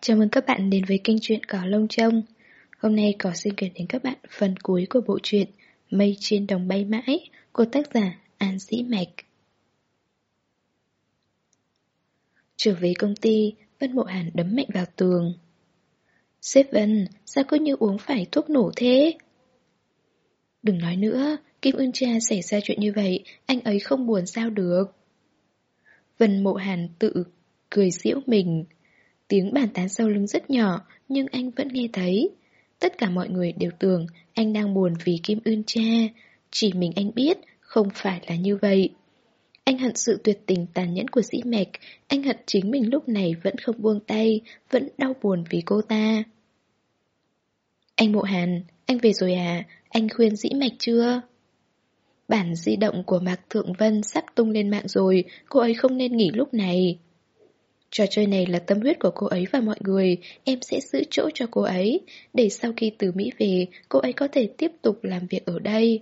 Chào mừng các bạn đến với kênh truyện Cỏ Lông Trông Hôm nay Cỏ xin gửi đến các bạn phần cuối của bộ truyện Mây trên đồng bay mãi của tác giả An sĩ Mạch Trở về công ty, Vân Mộ Hàn đấm mạnh vào tường Sếp Vân, sao cứ như uống phải thuốc nổ thế? Đừng nói nữa, Kim Ưn Cha xảy ra chuyện như vậy, anh ấy không buồn sao được. Vân Mộ Hàn tự cười giễu mình. Tiếng bàn tán sau lưng rất nhỏ, nhưng anh vẫn nghe thấy. Tất cả mọi người đều tưởng anh đang buồn vì Kim Ưn Cha. Chỉ mình anh biết, không phải là như vậy. Anh hận sự tuyệt tình tàn nhẫn của dĩ mạch, anh hận chính mình lúc này vẫn không buông tay, vẫn đau buồn vì cô ta. Anh Mộ Hàn, anh về rồi à? Anh khuyên dĩ mạch chưa? Bản di động của Mạc Thượng Vân sắp tung lên mạng rồi, cô ấy không nên nghỉ lúc này. Trò chơi này là tâm huyết của cô ấy và mọi người, em sẽ giữ chỗ cho cô ấy, để sau khi từ Mỹ về, cô ấy có thể tiếp tục làm việc ở đây.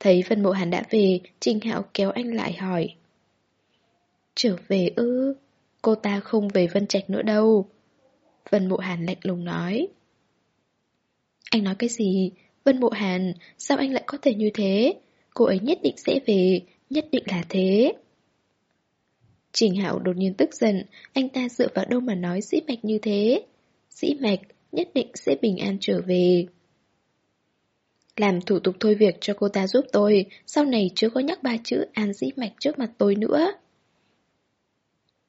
Thấy Vân Mộ Hàn đã về, Trình Hạo kéo anh lại hỏi. Trở về ư? Cô ta không về Vân Trạch nữa đâu. Vân Mộ Hàn lạnh lùng nói. Anh nói cái gì? Vân Mộ Hàn, sao anh lại có thể như thế? Cô ấy nhất định sẽ về, nhất định là thế. Trình Hạo đột nhiên tức giận, anh ta dựa vào đâu mà nói sĩ mạch như thế? Sĩ mạch nhất định sẽ bình an trở về. Làm thủ tục thôi việc cho cô ta giúp tôi, sau này chưa có nhắc ba chữ an dĩ mạch trước mặt tôi nữa.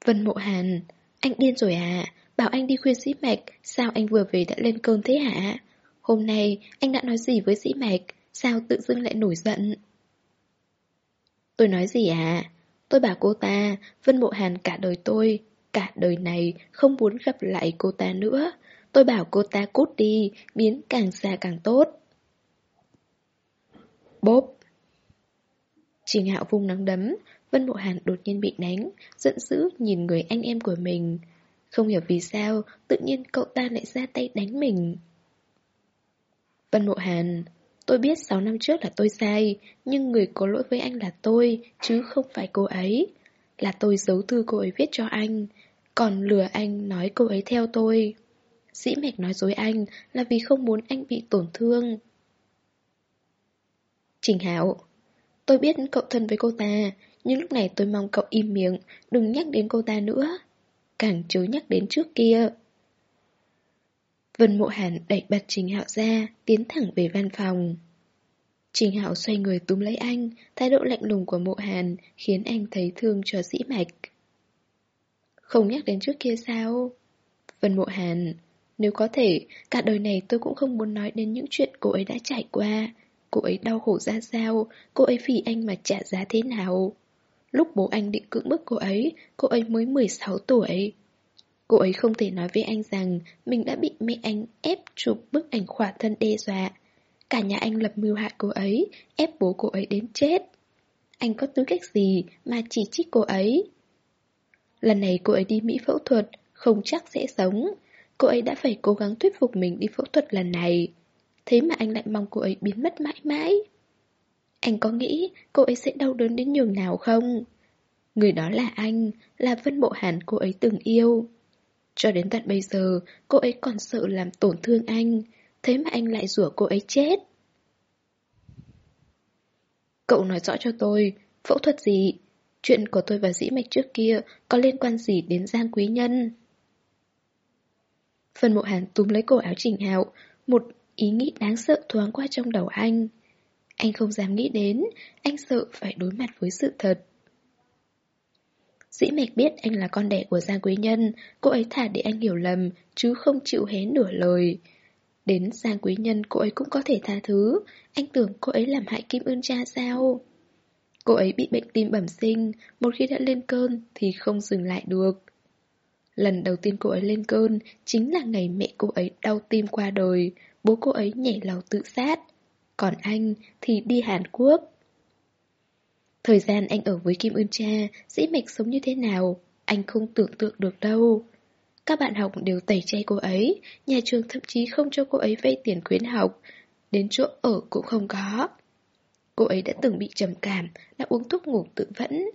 Vân Mộ Hàn, anh điên rồi à? Bảo anh đi khuyên dĩ mạch, sao anh vừa về đã lên cơn thế hả? Hôm nay anh đã nói gì với dĩ mạch, sao tự dưng lại nổi giận? Tôi nói gì à? Tôi bảo cô ta, Vân Mộ Hàn cả đời tôi, cả đời này không muốn gặp lại cô ta nữa. Tôi bảo cô ta cút đi, biến càng xa càng tốt. Bốp Trình Hạo vung nắng đấm, Vân Mộ Hàn đột nhiên bị đánh, giận dữ nhìn người anh em của mình. Không hiểu vì sao, tự nhiên cậu ta lại ra tay đánh mình. Vân Mộ Hàn, tôi biết 6 năm trước là tôi sai, nhưng người có lỗi với anh là tôi, chứ không phải cô ấy. Là tôi giấu thư cô ấy viết cho anh, còn lừa anh nói cô ấy theo tôi. Dĩ mạch nói dối anh là vì không muốn anh bị tổn thương. Trình Hảo, tôi biết cậu thân với cô ta, nhưng lúc này tôi mong cậu im miệng, đừng nhắc đến cô ta nữa. Càng chớ nhắc đến trước kia. Vân Mộ Hàn đẩy bật Trình Hạo ra, tiến thẳng về văn phòng. Trình Hạo xoay người túm lấy anh, thái độ lạnh lùng của Mộ Hàn khiến anh thấy thương cho dĩ mạch. Không nhắc đến trước kia sao? Vân Mộ Hàn, nếu có thể, cả đời này tôi cũng không muốn nói đến những chuyện cô ấy đã trải qua. Cô ấy đau khổ ra sao, cô ấy vì anh mà trả giá thế nào. Lúc bố anh định cưỡng bức cô ấy, cô ấy mới 16 tuổi. Cô ấy không thể nói với anh rằng mình đã bị mẹ anh ép chụp bức ảnh khỏa thân đe dọa. Cả nhà anh lập mưu hại cô ấy, ép bố cô ấy đến chết. Anh có tư cách gì mà chỉ trích cô ấy? Lần này cô ấy đi Mỹ phẫu thuật, không chắc sẽ sống. Cô ấy đã phải cố gắng thuyết phục mình đi phẫu thuật lần này. Thế mà anh lại mong cô ấy biến mất mãi mãi. Anh có nghĩ cô ấy sẽ đau đớn đến nhường nào không? Người đó là anh, là Vân Bộ Hàn cô ấy từng yêu. Cho đến tận bây giờ, cô ấy còn sợ làm tổn thương anh, thế mà anh lại rủa cô ấy chết. Cậu nói rõ cho tôi, phẫu thuật gì? Chuyện của tôi và dĩ mạch trước kia có liên quan gì đến Giang Quý Nhân? Phần mộ hàn túm lấy cổ áo Trình Hạo, một ý nghĩ đáng sợ thoáng qua trong đầu anh. Anh không dám nghĩ đến, anh sợ phải đối mặt với sự thật. Dĩ mạch biết anh là con đẻ của Giang Quý Nhân, cô ấy thả để anh hiểu lầm, chứ không chịu hé nửa lời. Đến Giang Quý Nhân cô ấy cũng có thể tha thứ, anh tưởng cô ấy làm hại Kim Ưn cha sao? Cô ấy bị bệnh tim bẩm sinh, một khi đã lên cơn thì không dừng lại được. Lần đầu tiên cô ấy lên cơn chính là ngày mẹ cô ấy đau tim qua đời, bố cô ấy nhảy lầu tự sát. Còn anh thì đi Hàn Quốc. Thời gian anh ở với Kim Ưn Cha, dĩ mạch sống như thế nào, anh không tưởng tượng được đâu. Các bạn học đều tẩy chay cô ấy, nhà trường thậm chí không cho cô ấy vay tiền khuyến học, đến chỗ ở cũng không có. Cô ấy đã từng bị trầm cảm, đã uống thuốc ngủ tự vẫn.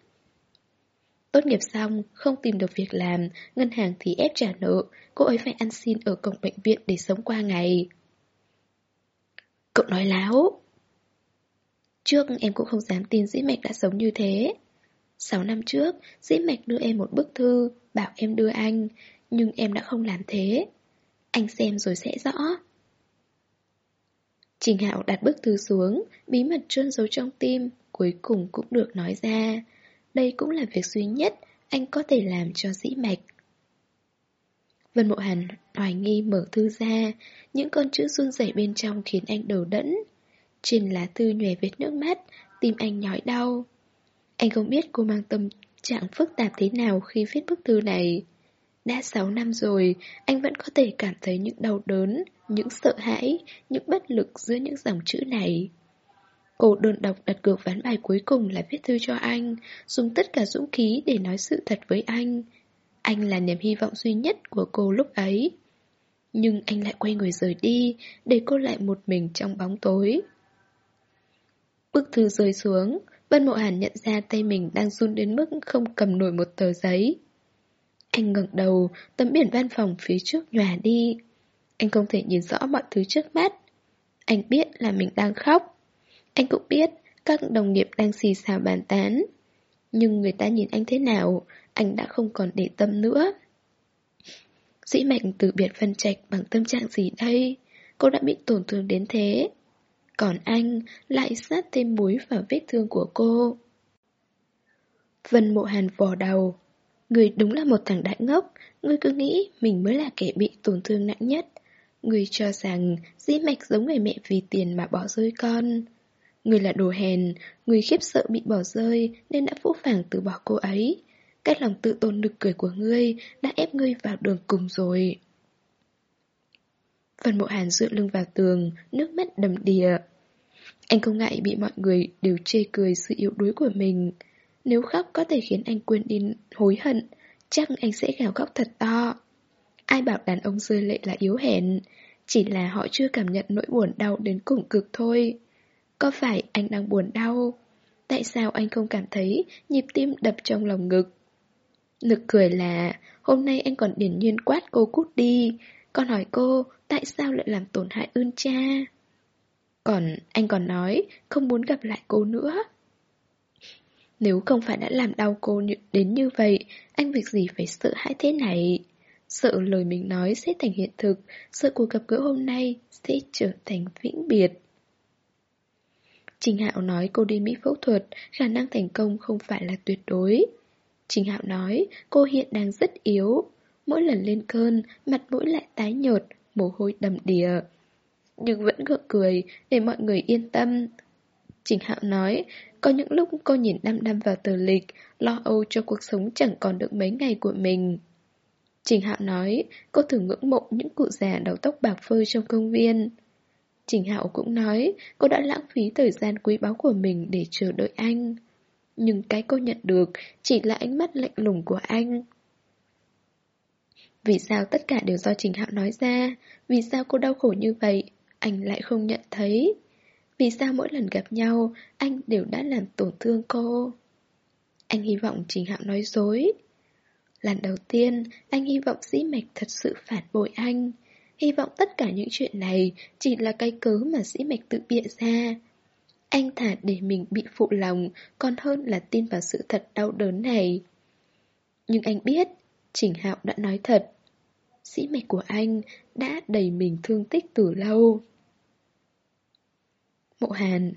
Tốt nghiệp xong, không tìm được việc làm, ngân hàng thì ép trả nợ, cô ấy phải ăn xin ở cổng bệnh viện để sống qua ngày. Cậu nói láo. Trước em cũng không dám tin dĩ mạch đã sống như thế. Sáu năm trước, dĩ mạch đưa em một bức thư, bảo em đưa anh, nhưng em đã không làm thế. Anh xem rồi sẽ rõ. Trình Hạo đặt bức thư xuống, bí mật trôn giấu trong tim, cuối cùng cũng được nói ra. Đây cũng là việc duy nhất anh có thể làm cho dĩ mạch. Vân Mộ Hàn hoài nghi mở thư ra, những con chữ run rẩy bên trong khiến anh đầu đẫn. Trên lá thư nhòe vết nước mắt, tim anh nhói đau. Anh không biết cô mang tâm trạng phức tạp thế nào khi viết bức thư này. Đã 6 năm rồi, anh vẫn có thể cảm thấy những đau đớn, những sợ hãi, những bất lực giữa những dòng chữ này. Cô đơn độc đặt cược ván bài cuối cùng là viết thư cho anh, dùng tất cả dũng khí để nói sự thật với anh. Anh là niềm hy vọng duy nhất của cô lúc ấy. Nhưng anh lại quay người rời đi, để cô lại một mình trong bóng tối. Bức thư rơi xuống, bân Mộ Hàn nhận ra tay mình đang run đến mức không cầm nổi một tờ giấy. Anh ngẩng đầu, tấm biển văn phòng phía trước nhòa đi. Anh không thể nhìn rõ mọi thứ trước mắt. Anh biết là mình đang khóc. Anh cũng biết các đồng nghiệp đang xì xào bàn tán. Nhưng người ta nhìn anh thế nào, anh đã không còn để tâm nữa. Dĩ mạnh từ biệt phân trạch bằng tâm trạng gì đây? Cô đã bị tổn thương đến thế. Còn anh lại sát thêm muối vào vết thương của cô. Vân mộ hàn vò đầu. Người đúng là một thằng đại ngốc, người cứ nghĩ mình mới là kẻ bị tổn thương nặng nhất. Người cho rằng dĩ mạch giống người mẹ vì tiền mà bỏ rơi con. Người là đồ hèn, người khiếp sợ bị bỏ rơi nên đã vũ phàng từ bỏ cô ấy. Cái lòng tự tôn nực cười của ngươi đã ép ngươi vào đường cùng rồi. Phần mộ hàn dựa lưng vào tường, nước mắt đầm đìa. Anh không ngại bị mọi người đều chê cười sự yếu đuối của mình. Nếu khóc có thể khiến anh quên đi hối hận, chắc anh sẽ gào khóc thật to. Ai bảo đàn ông rơi lệ là yếu hèn, chỉ là họ chưa cảm nhận nỗi buồn đau đến cùng cực thôi. Có phải anh đang buồn đau? Tại sao anh không cảm thấy nhịp tim đập trong lòng ngực? Nực cười là hôm nay anh còn điển nhiên quát cô cút đi, còn hỏi cô tại sao lại làm tổn hại ơn cha. Còn anh còn nói không muốn gặp lại cô nữa. Nếu không phải đã làm đau cô đến như vậy, anh việc gì phải sợ hãi thế này? Sợ lời mình nói sẽ thành hiện thực, sợ cuộc gặp gỡ hôm nay sẽ trở thành vĩnh biệt. Trình Hạo nói cô đi Mỹ phẫu thuật, khả năng thành công không phải là tuyệt đối. Trình Hạo nói cô hiện đang rất yếu. Mỗi lần lên cơn, mặt mũi lại tái nhợt, mồ hôi đầm đìa. Nhưng vẫn gượng cười để mọi người yên tâm. Trình Hạo nói, có những lúc cô nhìn đăm đăm vào tờ lịch, lo âu cho cuộc sống chẳng còn được mấy ngày của mình. Trình Hạo nói, cô thường ngưỡng mộ những cụ già đầu tóc bạc phơ trong công viên. Trình Hạo cũng nói, cô đã lãng phí thời gian quý báu của mình để chờ đợi anh. Nhưng cái cô nhận được chỉ là ánh mắt lạnh lùng của anh. Vì sao tất cả đều do Trình Hạo nói ra? Vì sao cô đau khổ như vậy? Anh lại không nhận thấy. Vì sao mỗi lần gặp nhau, anh đều đã làm tổn thương cô? Anh hy vọng Trình Hạo nói dối. Lần đầu tiên, anh hy vọng dĩ mạch thật sự phản bội anh. Hy vọng tất cả những chuyện này chỉ là cái cớ mà dĩ mạch tự bịa ra. Anh thả để mình bị phụ lòng còn hơn là tin vào sự thật đau đớn này. Nhưng anh biết, Trình Hạo đã nói thật. sĩ mạch của anh đã đầy mình thương tích từ lâu. Mộ Hàn,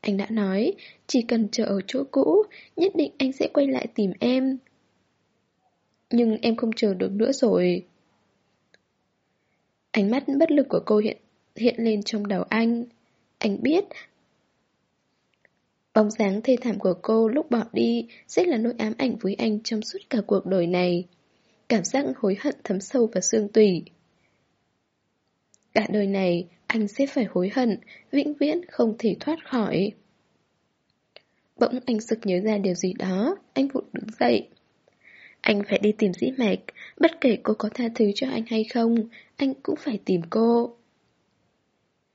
anh đã nói, chỉ cần chờ ở chỗ cũ, nhất định anh sẽ quay lại tìm em. Nhưng em không chờ được nữa rồi. Ánh mắt bất lực của cô hiện hiện lên trong đầu anh. Anh biết Bóng dáng thê thảm của cô lúc bỏ đi sẽ là nỗi ám ảnh với anh trong suốt cả cuộc đời này. Cảm giác hối hận thấm sâu vào xương tủy. Cả đời này, anh sẽ phải hối hận, vĩnh viễn không thể thoát khỏi. Bỗng anh sực nhớ ra điều gì đó, anh vụt đứng dậy. Anh phải đi tìm dĩ mạch, bất kể cô có tha thứ cho anh hay không, anh cũng phải tìm cô.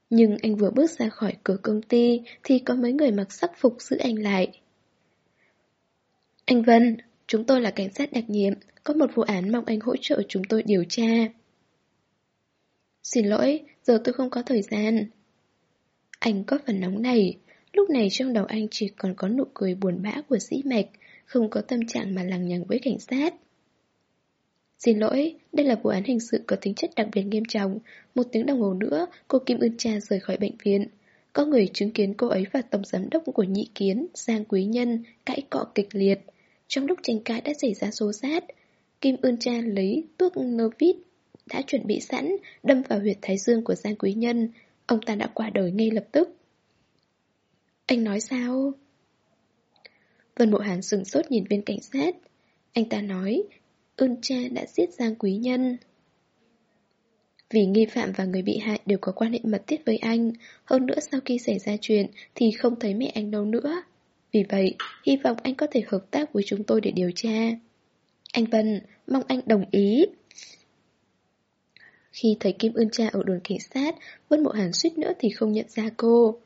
Nhưng anh vừa bước ra khỏi cửa công ty thì có mấy người mặc sắc phục giữ anh lại. Anh Vân, chúng tôi là cảnh sát đặc nhiệm, có một vụ án mong anh hỗ trợ chúng tôi điều tra. Xin lỗi, giờ tôi không có thời gian. Anh có phần nóng này, lúc này trong đầu anh chỉ còn có nụ cười buồn bã của sĩ mạch, không có tâm trạng mà lằng nhằng với cảnh sát. Xin lỗi, đây là vụ án hình sự có tính chất đặc biệt nghiêm trọng. Một tiếng đồng hồ nữa, cô Kim Ưn Cha rời khỏi bệnh viện. Có người chứng kiến cô ấy và tổng giám đốc của nhị kiến, Giang Quý Nhân, cãi cọ kịch liệt. Trong lúc tranh cãi đã xảy ra xô xát, Kim Ưn Cha lấy tuốc nơ vít đã chuẩn bị sẵn, đâm vào huyệt thái dương của Giang Quý Nhân. Ông ta đã qua đời ngay lập tức. Anh nói sao? Vân Mộ Hàn sừng sốt nhìn viên cảnh sát. Anh ta nói, ưn cha đã giết Giang Quý Nhân. Vì nghi phạm và người bị hại đều có quan hệ mật thiết với anh, hơn nữa sau khi xảy ra chuyện thì không thấy mẹ anh đâu nữa. Vì vậy, hy vọng anh có thể hợp tác với chúng tôi để điều tra. Anh Vân, mong anh đồng ý. Khi thấy Kim Ưn Cha ở đồn cảnh sát, Vân Mộ Hàn suýt nữa thì không nhận ra cô.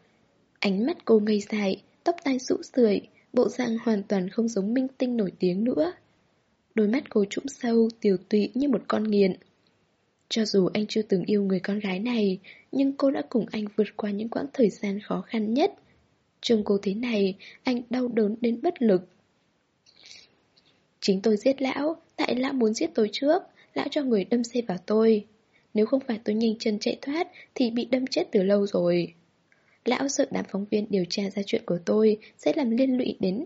Ánh mắt cô ngây dài, tóc tai rũ rượi, bộ dạng hoàn toàn không giống minh tinh nổi tiếng nữa. Đôi mắt cô trũng sâu, tiều tụy như một con nghiện. Cho dù anh chưa từng yêu người con gái này, nhưng cô đã cùng anh vượt qua những quãng thời gian khó khăn nhất. Trông cô thế này, anh đau đớn đến bất lực. Chính tôi giết lão, tại lão muốn giết tôi trước, lão cho người đâm xe vào tôi. Nếu không phải tôi nhanh chân chạy thoát, thì bị đâm chết từ lâu rồi. Lão sợ đám phóng viên điều tra ra chuyện của tôi sẽ làm liên lụy đến,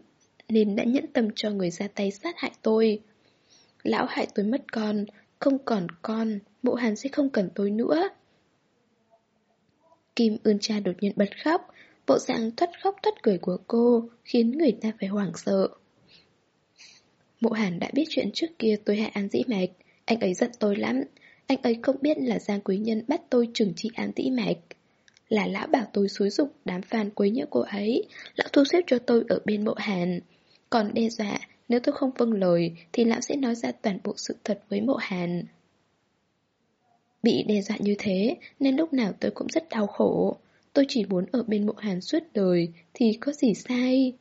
nên đã nhẫn tâm cho người ra tay sát hại tôi. Lão hại tôi mất con, không còn con, mộ hàn sẽ không cần tôi nữa. Kim ươn cha đột nhiên bật khóc, bộ dạng thoát khóc thoát cười của cô khiến người ta phải hoảng sợ. Mộ hàn đã biết chuyện trước kia tôi hại An Dĩ Mạch, anh ấy giận tôi lắm. Anh ấy không biết là Giang Quý Nhân bắt tôi trừng trị An Dĩ Mạch. Là lão bảo tôi xúi dục đám fan quấy nhiễu cô ấy, lão thu xếp cho tôi ở bên mộ hàn. Còn đe dọa nếu tôi không vâng lời thì lão sẽ nói ra toàn bộ sự thật với mộ hàn. Bị đe dọa như thế nên lúc nào tôi cũng rất đau khổ. Tôi chỉ muốn ở bên mộ hàn suốt đời thì có gì sai.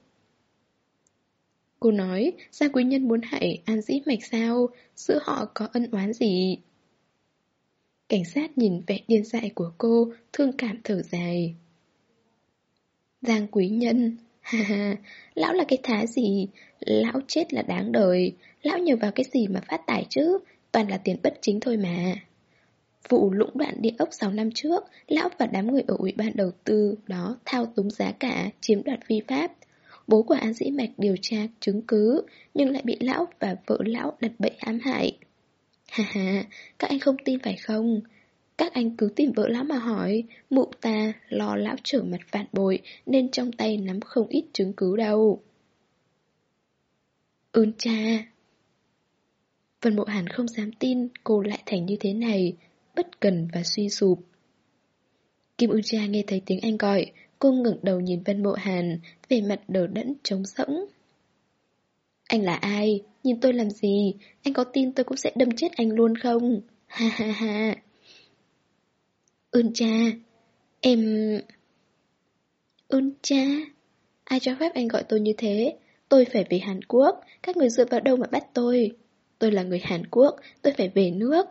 Cô nói, Gia Quý Nhân muốn hại An Dĩ Mạch sao? Giữa họ có ân oán gì? Cảnh sát nhìn vẻ điên dại của cô, thương cảm thở dài. Giang Quý Nhân, ha ha, lão là cái thá gì? Lão chết là đáng đời, lão nhờ vào cái gì mà phát tài chứ? Toàn là tiền bất chính thôi mà. Vụ lũng đoạn địa ốc 6 năm trước, lão và đám người ở ủy ban đầu tư đó thao túng giá cả, chiếm đoạt vi pháp. Bố của An Dĩ Mạch điều tra chứng cứ, nhưng lại bị lão và vợ lão đặt bẫy ám hại. Ha ha, các anh không tin phải không? Các anh cứ tìm vợ lão mà hỏi, mụ ta lo lão trở mặt phản bội nên trong tay nắm không ít chứng cứ đâu. Ơn cha! Vân Mộ Hàn không dám tin cô lại thành như thế này, bất cần và suy sụp. Kim Uja Cha nghe thấy tiếng anh gọi, cô ngẩng đầu nhìn Vân Mộ Hàn, về mặt đờ đẫn trống rỗng. Anh là ai? Nhìn tôi làm gì? Anh có tin tôi cũng sẽ đâm chết anh luôn không? Ha ha ha. Ơn cha, em... Ơn cha? Ai cho phép anh gọi tôi như thế? Tôi phải về Hàn Quốc, các người dựa vào đâu mà bắt tôi? Tôi là người Hàn Quốc, tôi phải về nước.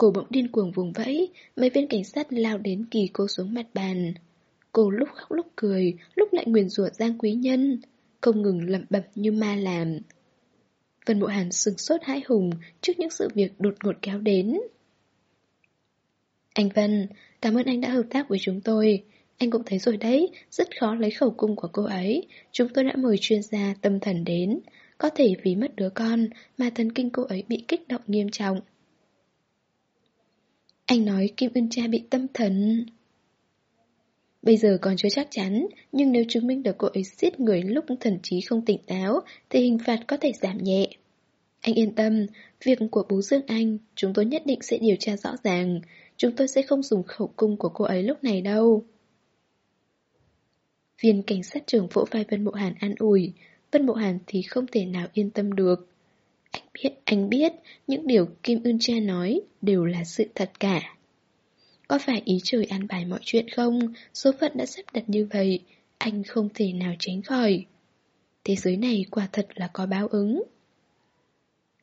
Cô bỗng điên cuồng vùng vẫy, mấy viên cảnh sát lao đến kỳ cô xuống mặt bàn. Cô lúc khóc lúc cười, lúc lại nguyền rủa Giang Quý Nhân, không ngừng lẩm bẩm như ma làm. Vân Mộ Hàn sừng sốt hãi hùng trước những sự việc đột ngột kéo đến. Anh Vân, cảm ơn anh đã hợp tác với chúng tôi. Anh cũng thấy rồi đấy, rất khó lấy khẩu cung của cô ấy. Chúng tôi đã mời chuyên gia tâm thần đến. Có thể vì mất đứa con mà thần kinh cô ấy bị kích động nghiêm trọng. Anh nói Kim Ưn Cha bị tâm thần. Bây giờ còn chưa chắc chắn, nhưng nếu chứng minh được cô ấy giết người lúc thần trí không tỉnh táo, thì hình phạt có thể giảm nhẹ. Anh yên tâm, việc của bố Dương Anh, chúng tôi nhất định sẽ điều tra rõ ràng. Chúng tôi sẽ không dùng khẩu cung của cô ấy lúc này đâu. Viên cảnh sát trưởng vỗ vai Vân Mộ Hàn an ủi, Vân Mộ Hàn thì không thể nào yên tâm được. Anh biết, anh biết, những điều Kim Ưn Cha nói đều là sự thật cả. Có phải ý trời an bài mọi chuyện không? Số phận đã sắp đặt như vậy, anh không thể nào tránh khỏi. Thế giới này quả thật là có báo ứng.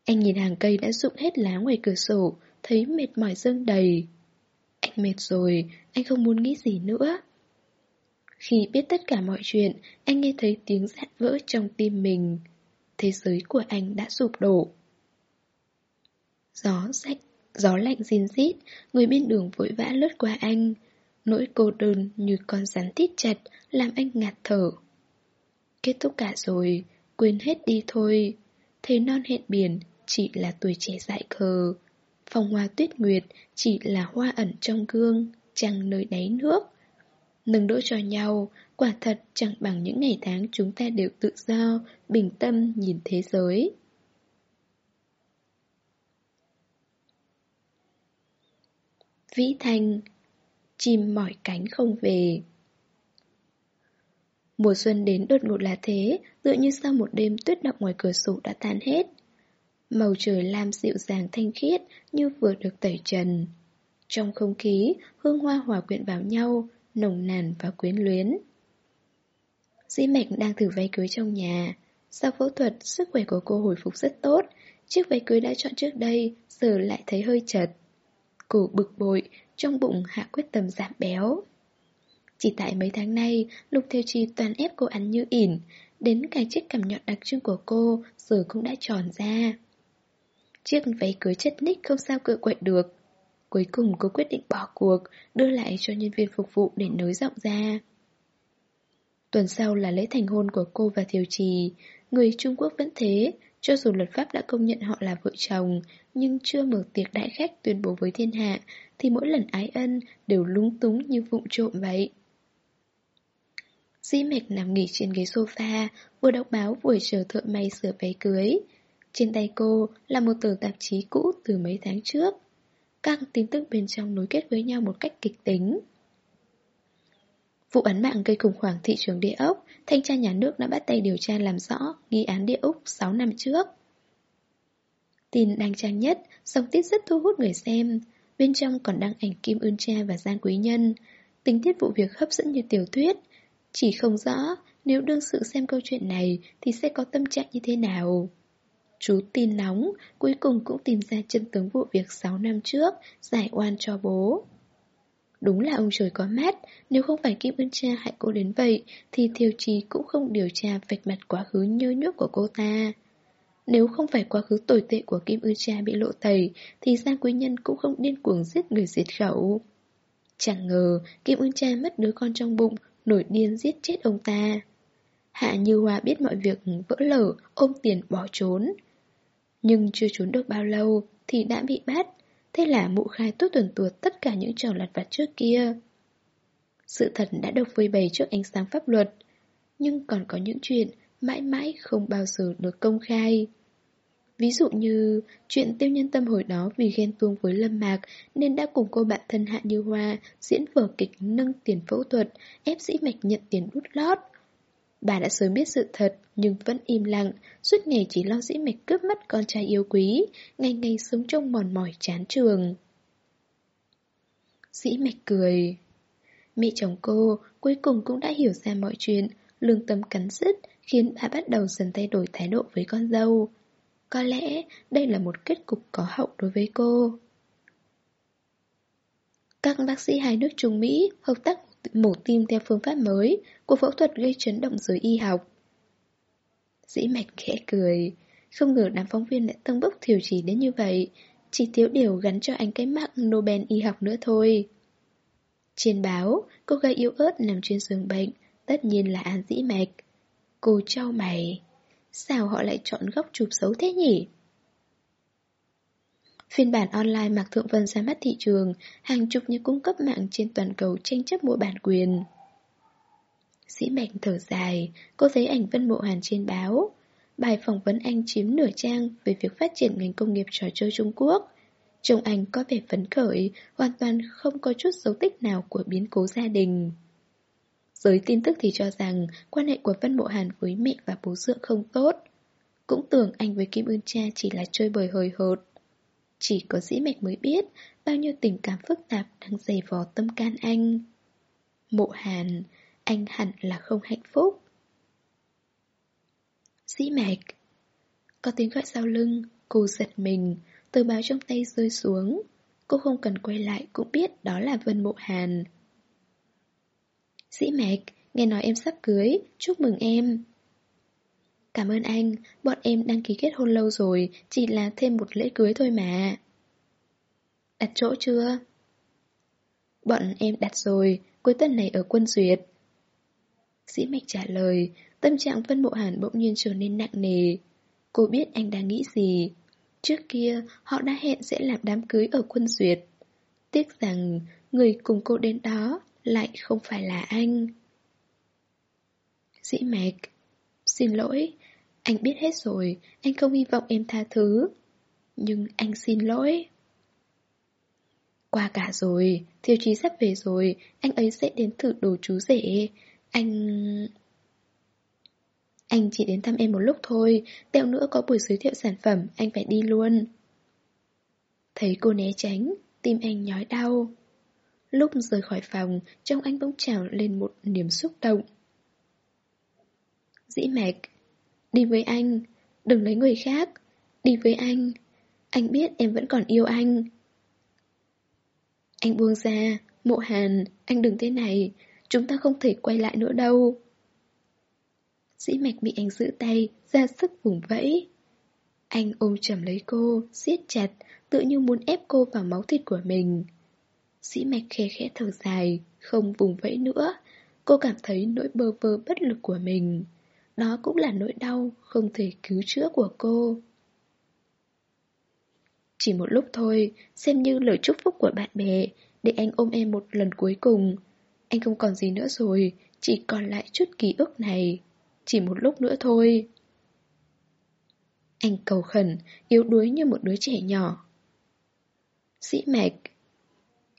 Anh nhìn hàng cây đã rụng hết lá ngoài cửa sổ, thấy mệt mỏi dâng đầy. Anh mệt rồi, anh không muốn nghĩ gì nữa. Khi biết tất cả mọi chuyện, anh nghe thấy tiếng dạn vỡ trong tim mình. Thế giới của anh đã sụp đổ. Gió rách, gió lạnh rin rít, người bên đường vội vã lướt qua anh. Nỗi cô đơn như con rắn thít chặt, làm anh ngạt thở. Kết thúc cả rồi, quên hết đi thôi. Thế non hẹn biển chỉ là tuổi trẻ dại khờ. phòng hoa tuyết nguyệt chỉ là hoa ẩn trong gương, chẳng nơi đáy nước. Nâng đỗ cho nhau, quả thật chẳng bằng những ngày tháng chúng ta đều tự do, bình tâm nhìn thế giới. Vĩ Thanh Chim mỏi cánh không về Mùa xuân đến đột ngột là thế, tựa như sau một đêm tuyết động ngoài cửa sổ đã tan hết. Màu trời lam dịu dàng thanh khiết như vừa được tẩy trần. Trong không khí, hương hoa hòa quyện vào nhau, nồng nàn và quyến luyến. Dĩ mạch đang thử váy cưới trong nhà. Sau phẫu thuật, sức khỏe của cô hồi phục rất tốt. Chiếc váy cưới đã chọn trước đây, giờ lại thấy hơi chật. Cô bực bội, trong bụng hạ quyết tâm giảm béo. Chỉ tại mấy tháng nay, Lục Theo Chi toàn ép cô ăn như ỉn, đến cả chiếc cằm nhọn đặc trưng của cô giờ cũng đã tròn ra. Chiếc váy cưới chất ních không sao cựa quậy được. Cuối cùng cô quyết định bỏ cuộc, đưa lại cho nhân viên phục vụ để nới rộng ra. Tuần sau là lễ thành hôn của cô và Thiều Trì. Người Trung Quốc vẫn thế, cho dù luật pháp đã công nhận họ là vợ chồng, nhưng chưa mở tiệc đại khách tuyên bố với thiên hạ, thì mỗi lần ái ân đều lúng túng như vụng trộm vậy. Dĩ mạch nằm nghỉ trên ghế sofa, vừa đọc báo vừa chờ thợ may sửa váy cưới. Trên tay cô là một tờ tạp chí cũ từ mấy tháng trước. Các tin tức bên trong nối kết với nhau một cách kịch tính. Vụ án mạng gây khủng hoảng thị trường địa ốc, thanh tra nhà nước đã bắt tay điều tra làm rõ nghi án địa ốc 6 năm trước. Tin đăng trang nhất, dòng tiết rất thu hút người xem. Bên trong còn đăng ảnh Kim Ưn Cha và Giang Quý Nhân. Tình tiết vụ việc hấp dẫn như tiểu thuyết. Chỉ không rõ nếu đương sự xem câu chuyện này thì sẽ có tâm trạng như thế nào. Chú tin nóng, cuối cùng cũng tìm ra chân tướng vụ việc 6 năm trước, giải oan cho bố. Đúng là ông trời có mắt, nếu không phải Kim Ân Cha hại cô đến vậy, thì Thiều Trì cũng không điều tra vạch mặt quá khứ nhơ nhuốc của cô ta. Nếu không phải quá khứ tồi tệ của Kim Ư Cha bị lộ tẩy, thì Giang Quý Nhân cũng không điên cuồng giết người diệt khẩu. Chẳng ngờ, Kim Ư Cha mất đứa con trong bụng, nổi điên giết chết ông ta. Hạ Như Hoa biết mọi việc vỡ lở, ôm tiền bỏ trốn. Nhưng chưa trốn được bao lâu thì đã bị bắt. Thế là mụ khai tốt tuần tuột tất cả những trò lặt vặt trước kia. Sự thật đã được phơi bày trước ánh sáng pháp luật. Nhưng còn có những chuyện mãi mãi không bao giờ được công khai. Ví dụ như chuyện tiêu nhân tâm hồi đó vì ghen tuông với Lâm Mạc nên đã cùng cô bạn thân Hạ Như Hoa diễn vở kịch nâng tiền phẫu thuật, ép dĩ mạch nhận tiền đút lót. Bà đã sớm biết sự thật nhưng vẫn im lặng, suốt ngày chỉ lo dĩ mạch cướp mất con trai yêu quý, ngày ngày sống trong mòn mỏi chán trường. Dĩ mạch cười. Mẹ chồng cô cuối cùng cũng đã hiểu ra mọi chuyện, lương tâm cắn rứt, khiến bà bắt đầu dần thay đổi thái độ với con dâu. Có lẽ đây là một kết cục có hậu đối với cô. Các bác sĩ hai nước Trung Mỹ hợp tác mổ tim theo phương pháp mới, cuộc phẫu thuật gây chấn động giới y học. Dĩ mạch khẽ cười, không ngờ đám phóng viên lại tăng bốc thiểu chỉ đến như vậy, chỉ thiếu điều gắn cho anh cái mạng Nobel y học nữa thôi. Trên báo, cô gái yếu ớt nằm trên giường bệnh, tất nhiên là An Dĩ Mạch. Cô trao mày, sao họ lại chọn góc chụp xấu thế nhỉ? Phiên bản online Mạc Thượng Vân ra mắt thị trường, hàng chục nhà cung cấp mạng trên toàn cầu tranh chấp mua bản quyền. Sĩ Bạch thở dài, cô thấy ảnh Vân Mộ Hàn trên báo. Bài phỏng vấn anh chiếm nửa trang về việc phát triển ngành công nghiệp trò chơi Trung Quốc. Trông anh có vẻ phấn khởi, hoàn toàn không có chút dấu tích nào của biến cố gia đình. Giới tin tức thì cho rằng quan hệ của Vân Mộ Hàn với mẹ và bố dưỡng không tốt. Cũng tưởng anh với Kim Ưn Cha chỉ là chơi bời hời hợt. Chỉ có dĩ mạch mới biết bao nhiêu tình cảm phức tạp đang dày vò tâm can anh. Mộ Hàn, anh hẳn là không hạnh phúc. Dĩ mạch Có tiếng gọi sau lưng Cô giật mình Tờ báo trong tay rơi xuống Cô không cần quay lại cũng biết đó là Vân Mộ Hàn Dĩ mạch Nghe nói em sắp cưới Chúc mừng em Cảm ơn anh, Bọn em đăng ký kết hôn lâu rồi, Chỉ là thêm một lễ cưới thôi mà. Đặt chỗ chưa? Bọn em đặt rồi, Cuối tuần này ở quân duyệt. Sĩ mạch trả lời, Tâm trạng Vân Mộ Hàn bỗng nhiên trở nên nặng nề. Cô biết anh đang nghĩ gì. Trước kia, họ đã hẹn sẽ làm đám cưới ở quân duyệt. Tiếc rằng, người cùng cô đến đó lại không phải là anh. Sĩ mạch, Xin lỗi anh biết hết rồi, Anh không hy vọng em tha thứ. Nhưng anh xin lỗi. Qua cả rồi Thiêu chí sắp về rồi, Anh ấy sẽ đến thử đồ chú rể. Anh... Anh chỉ đến thăm em một lúc thôi, Tẹo nữa có buổi giới thiệu sản phẩm, Anh phải đi luôn. Thấy cô né tránh, Tim anh nhói đau. Lúc rời khỏi phòng, Trong anh bỗng trào lên một niềm xúc động. Dĩ mạch Đi với anh Đừng lấy người khác Đi với anh Anh biết em vẫn còn yêu anh Anh buông ra Mộ hàn Anh đừng thế này Chúng ta không thể quay lại nữa đâu Dĩ mạch bị anh giữ tay, ra sức vùng vẫy. Anh ôm chầm lấy cô, siết chặt, tự như muốn ép cô vào máu thịt của mình. Dĩ mạch khe khẽ thở dài, không vùng vẫy nữa. Cô cảm thấy nỗi bơ vơ bất lực của mình. Đó cũng là nỗi đau không thể cứu chữa của cô. Chỉ một lúc thôi, xem như lời chúc phúc của bạn bè, để anh ôm em một lần cuối cùng. Anh không còn gì nữa rồi, chỉ còn lại chút ký ức này. Chỉ một lúc nữa thôi Anh cầu khẩn Yếu đuối như một đứa trẻ nhỏ Sĩ mạch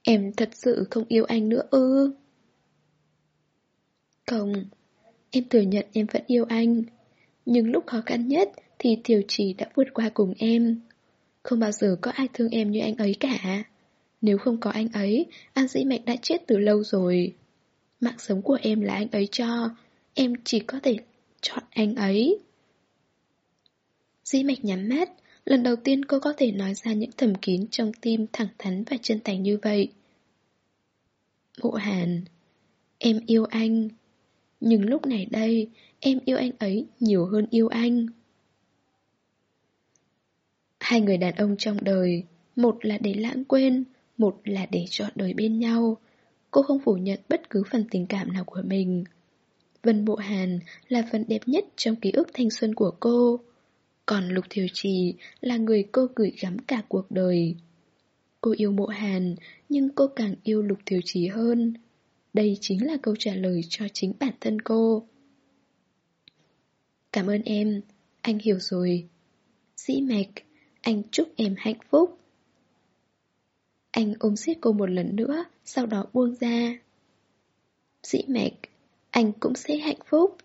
Em thật sự không yêu anh nữa ư Không Em thừa nhận em vẫn yêu anh. Nhưng lúc khó khăn nhất Thì Thiều Trì đã vượt qua cùng em. Không bao giờ có ai thương em như anh ấy cả. Nếu không có anh ấy An dĩ mạch đã chết từ lâu rồi. Mạng sống của em là anh ấy cho. Em chỉ có thể chọn anh ấy. Dĩ mạch nhắm mắt, lần đầu tiên cô có thể nói ra những thầm kín trong tim thẳng thắn và chân thành như vậy. Mộ Hàn, em yêu anh, nhưng lúc này đây, em yêu anh ấy nhiều hơn yêu anh. Hai người đàn ông trong đời, một là để lãng quên, một là để chọn đời bên nhau. Cô không phủ nhận bất cứ phần tình cảm nào của mình. Vân Bộ Hàn là phần đẹp nhất trong ký ức thanh xuân của cô. Còn Lục Thiều Trì là người cô gửi gắm cả cuộc đời. Cô yêu bộ Hàn, nhưng cô càng yêu Lục Thiều Trì hơn. Đây chính là câu trả lời cho chính bản thân cô. Cảm ơn em, anh hiểu rồi. Dĩ mạch, anh chúc em hạnh phúc. Anh ôm siết cô một lần nữa, sau đó buông ra. Dĩ mạch, anh cũng sẽ hạnh phúc.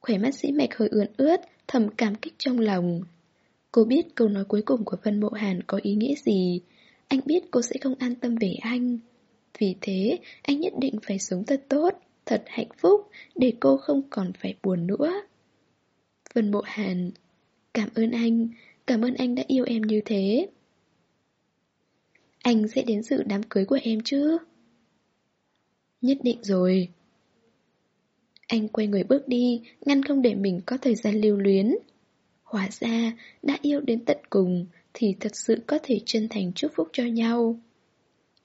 Khỏe mắt sĩ mạch hơi ướn ướt, thầm cảm kích trong lòng. Cô biết câu nói cuối cùng của Vân Mộ Hàn có ý nghĩa gì. Anh biết cô sẽ không an tâm về anh. Vì thế, anh nhất định phải sống thật tốt, thật hạnh phúc, để cô không còn phải buồn nữa. Vân Mộ Hàn, cảm ơn anh, cảm ơn anh đã yêu em như thế. Anh sẽ đến dự đám cưới của em chứ? Nhất định rồi. Anh quay người bước đi, ngăn không để mình có thời gian lưu luyến. Hóa ra, đã yêu đến tận cùng thì thật sự có thể chân thành chúc phúc cho nhau.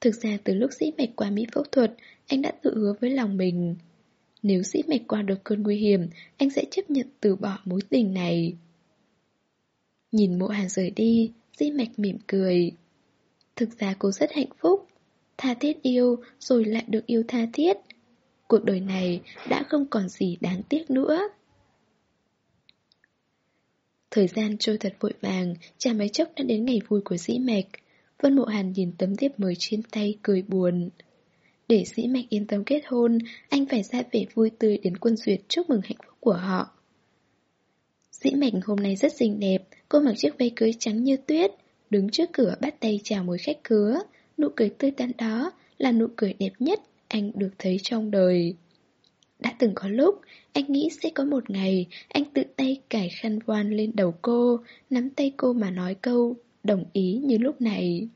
Thực ra từ lúc dĩ mạch qua Mỹ phẫu thuật, anh đã tự hứa với lòng mình. Nếu dĩ mạch qua được cơn nguy hiểm, anh sẽ chấp nhận từ bỏ mối tình này. Nhìn mộ hàn rời đi, dĩ mạch mỉm cười. Thực ra cô rất hạnh phúc tha thiết yêu rồi lại được yêu tha thiết. Cuộc đời này đã không còn gì đáng tiếc nữa. Thời gian trôi thật vội vàng, chả mấy chốc đã đến ngày vui của dĩ mạch. Vân Mộ Hàn nhìn tấm thiệp mời trên tay cười buồn. Để sĩ mạch yên tâm kết hôn, anh phải ra vẻ vui tươi đến quân duyệt chúc mừng hạnh phúc của họ. Sĩ mạch hôm nay rất xinh đẹp, cô mặc chiếc váy cưới trắng như tuyết, đứng trước cửa bắt tay chào mối khách cứa. Nụ cười tươi tắn đó là nụ cười đẹp nhất anh được thấy trong đời. Đã từng có lúc, anh nghĩ sẽ có một ngày anh tự tay cài khăn voan lên đầu cô, nắm tay cô mà nói câu đồng ý như lúc này.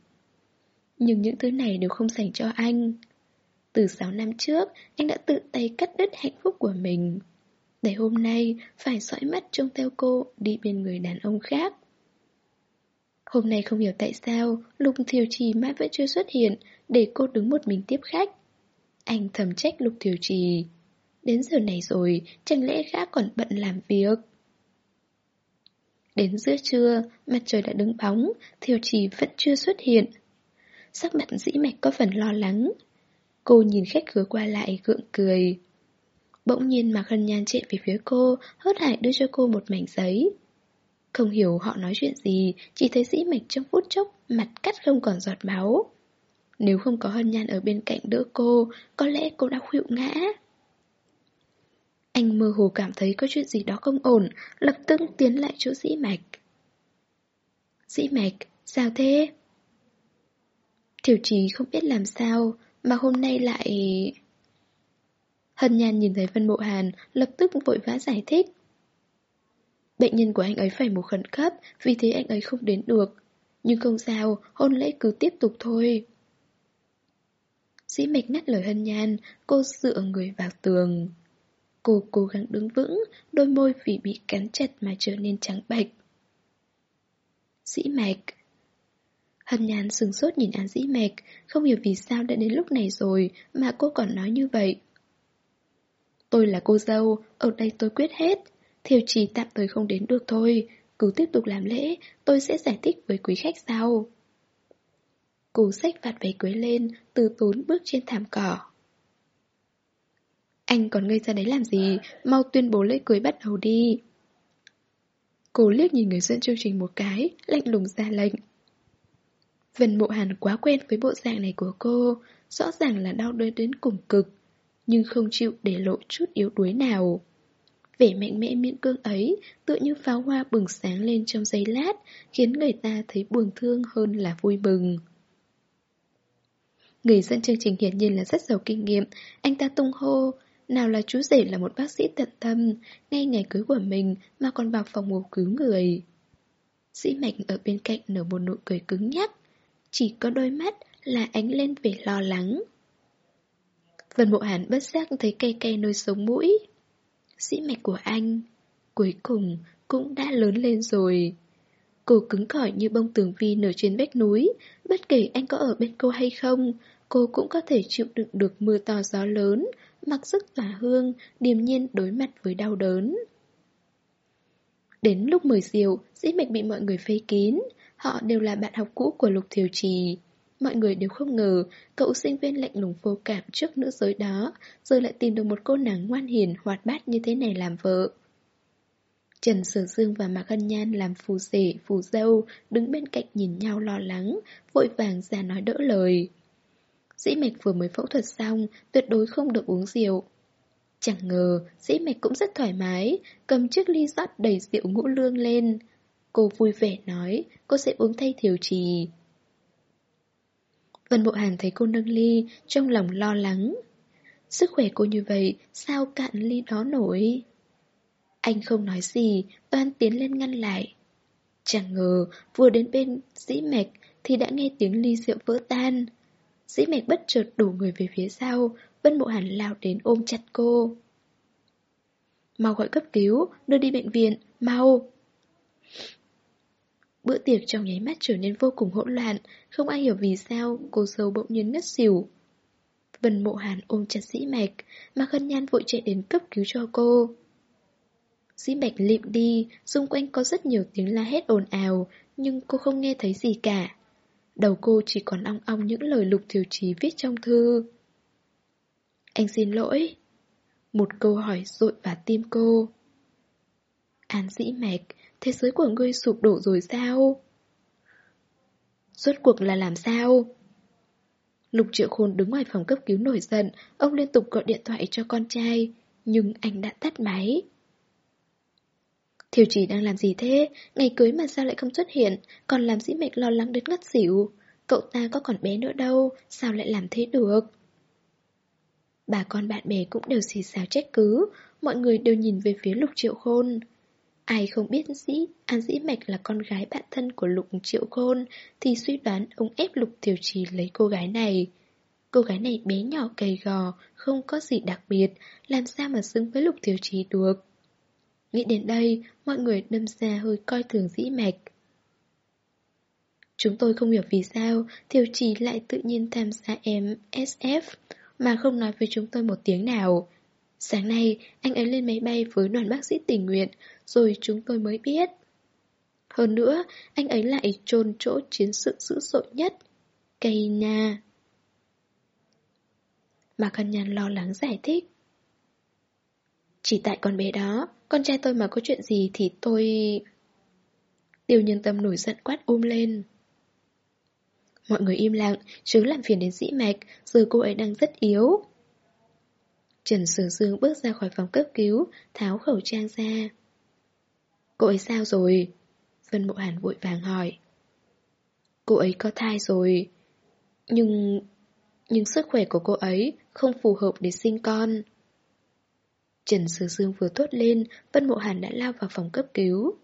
Nhưng những thứ này đều không dành cho anh. Từ 6 năm trước, anh đã tự tay cắt đứt hạnh phúc của mình. Để hôm nay phải dõi mắt trông theo cô đi bên người đàn ông khác. Hôm nay không hiểu tại sao Lục Thiều Trì mãi vẫn chưa xuất hiện để cô đứng một mình tiếp khách. Anh thầm trách Lục Thiều Trì. Đến giờ này rồi, chẳng lẽ gã còn bận làm việc? Đến giữa trưa, mặt trời đã đứng bóng, Thiều Trì vẫn chưa xuất hiện. Sắc mặt dĩ mạch có phần lo lắng. Cô nhìn khách khứa qua lại gượng cười. Bỗng nhiên mà Hân nhan chạy về phía cô, hớt hải đưa cho cô một mảnh giấy. Không hiểu họ nói chuyện gì, chỉ thấy dĩ mạch trong phút chốc, mặt cắt không còn giọt máu. Nếu không có hân nhan ở bên cạnh đỡ cô, có lẽ cô đã khuỵu ngã. Anh mơ hồ cảm thấy có chuyện gì đó không ổn, lập tức tiến lại chỗ dĩ mạch. Dĩ mạch, sao thế? Thiểu trí không biết làm sao, mà hôm nay lại... Hân nhan nhìn thấy Vân Mộ Hàn, lập tức vội vã giải thích. Bệnh nhân của anh ấy phải mổ khẩn cấp, vì thế anh ấy không đến được. Nhưng không sao, hôn lễ cứ tiếp tục thôi. Dĩ mạch ngắt lời hân nhan, cô dựa người vào tường. Cô cố gắng đứng vững, đôi môi vì bị cắn chặt mà trở nên trắng bạch. Dĩ mạch Hân nhàn sừng sốt nhìn An dĩ mạch, không hiểu vì sao đã đến lúc này rồi mà cô còn nói như vậy. Tôi là cô dâu, ở đây tôi quyết hết. Thiều trì tạm thời không đến được thôi, cứ tiếp tục làm lễ, tôi sẽ giải thích với quý khách sau. Cô xách vạt váy cưới lên, từ tốn bước trên thảm cỏ. Anh còn ngây ra đấy làm gì, mau tuyên bố lễ cưới bắt đầu đi. Cô liếc nhìn người dẫn chương trình một cái, lạnh lùng ra lệnh. Vân Mộ Hàn quá quen với bộ dạng này của cô, rõ ràng là đau đớn đến cùng cực, nhưng không chịu để lộ chút yếu đuối nào. Vẻ mạnh mẽ miễn cương ấy tựa như pháo hoa bừng sáng lên trong giây lát, khiến người ta thấy buồn thương hơn là vui mừng. Người dẫn chương trình hiển nhiên là rất giàu kinh nghiệm, anh ta tung hô, nào là chú rể là một bác sĩ tận tâm, ngay ngày cưới của mình mà còn vào phòng ngủ cứu người. Sĩ Mạch ở bên cạnh nở một nụ cười cứng nhắc, chỉ có đôi mắt là ánh lên vẻ lo lắng. Vân Mộ Hàn bất giác thấy cay cay nơi sống mũi. Sĩ mạch của anh, cuối cùng cũng đã lớn lên rồi. Cô cứng cỏi như bông tường vi nở trên vách núi, bất kể anh có ở bên cô hay không, cô cũng có thể chịu đựng được mưa to gió lớn, mặc sức tỏa hương, điềm nhiên đối mặt với đau đớn. Đến lúc mời diệu, dĩ mạch bị mọi người phê kín, họ đều là bạn học cũ của Lục Thiều Trì. Mọi người đều không ngờ cậu sinh viên lạnh lùng vô cảm trước nữ giới đó Rồi lại tìm được một cô nàng ngoan hiền hoạt bát như thế này làm vợ Trần Sở Dương và Mạc Hân Nhan làm phù rể, phù dâu Đứng bên cạnh nhìn nhau lo lắng Vội vàng ra nói đỡ lời Dĩ mạch vừa mới phẫu thuật xong Tuyệt đối không được uống rượu Chẳng ngờ dĩ mạch cũng rất thoải mái Cầm chiếc ly rót đầy rượu ngũ lương lên Cô vui vẻ nói Cô sẽ uống thay thiểu trì Vân Bộ Hàn thấy cô nâng ly, trong lòng lo lắng. Sức khỏe cô như vậy, sao cạn ly đó nổi? Anh không nói gì, toan tiến lên ngăn lại. Chẳng ngờ, vừa đến bên dĩ mạch thì đã nghe tiếng ly rượu vỡ tan. Dĩ mạch bất chợt đổ người về phía sau, Vân Bộ Hàn lao đến ôm chặt cô. Mau gọi cấp cứu, đưa đi bệnh viện, mau! Bữa tiệc trong nháy mắt trở nên vô cùng hỗn loạn, không ai hiểu vì sao cô sâu bỗng nhiên ngất xỉu. Vân Mộ Hàn ôm chặt dĩ mạch, mà Khân Nhan vội chạy đến cấp cứu cho cô. Dĩ mạch lịm đi, xung quanh có rất nhiều tiếng la hét ồn ào, nhưng cô không nghe thấy gì cả. Đầu cô chỉ còn ong ong những lời lục thiểu trí viết trong thư. Anh xin lỗi. Một câu hỏi rội vào tim cô. An dĩ mạch, thế giới của ngươi sụp đổ rồi sao? Rốt cuộc là làm sao? Lục triệu khôn đứng ngoài phòng cấp cứu nổi giận, ông liên tục gọi điện thoại cho con trai, nhưng anh đã tắt máy. Thiều chỉ đang làm gì thế? Ngày cưới mà sao lại không xuất hiện, còn làm dĩ mạch lo lắng đến ngất xỉu. Cậu ta có còn bé nữa đâu, sao lại làm thế được? Bà con bạn bè cũng đều xì xào trách cứ, mọi người đều nhìn về phía Lục Triệu Khôn. Ai không biết dĩ, An Dĩ Mạch là con gái bạn thân của Lục Triệu Khôn thì suy đoán ông ép Lục Tiểu Trì lấy cô gái này. Cô gái này bé nhỏ cầy gò, không có gì đặc biệt, làm sao mà xứng với Lục Tiểu Trì được. Nghĩ đến đây, mọi người đâm ra hơi coi thường dĩ mạch. Chúng tôi không hiểu vì sao Thiều Trì lại tự nhiên tham gia MSF mà không nói với chúng tôi một tiếng nào. Sáng nay, anh ấy lên máy bay với đoàn bác sĩ tình nguyện, rồi chúng tôi mới biết. Hơn nữa, anh ấy lại trôn chỗ chiến sự dữ dội nhất, cây nha. Mà Khăn Nhàn lo lắng giải thích. Chỉ tại con bé đó, con trai tôi mà có chuyện gì thì tôi... Điều nhân tâm nổi giận quát ôm lên. Mọi người im lặng, chứ làm phiền đến dĩ mạch, giờ cô ấy đang rất yếu. Trần Sương dương bước ra khỏi phòng cấp cứu, tháo khẩu trang ra. Cô ấy sao rồi? Vân Mộ Hàn vội vàng hỏi. Cô ấy có thai rồi. Nhưng... Nhưng sức khỏe của cô ấy không phù hợp để sinh con. Trần Sương Dương vừa thốt lên, Vân Mộ Hàn đã lao vào phòng cấp cứu.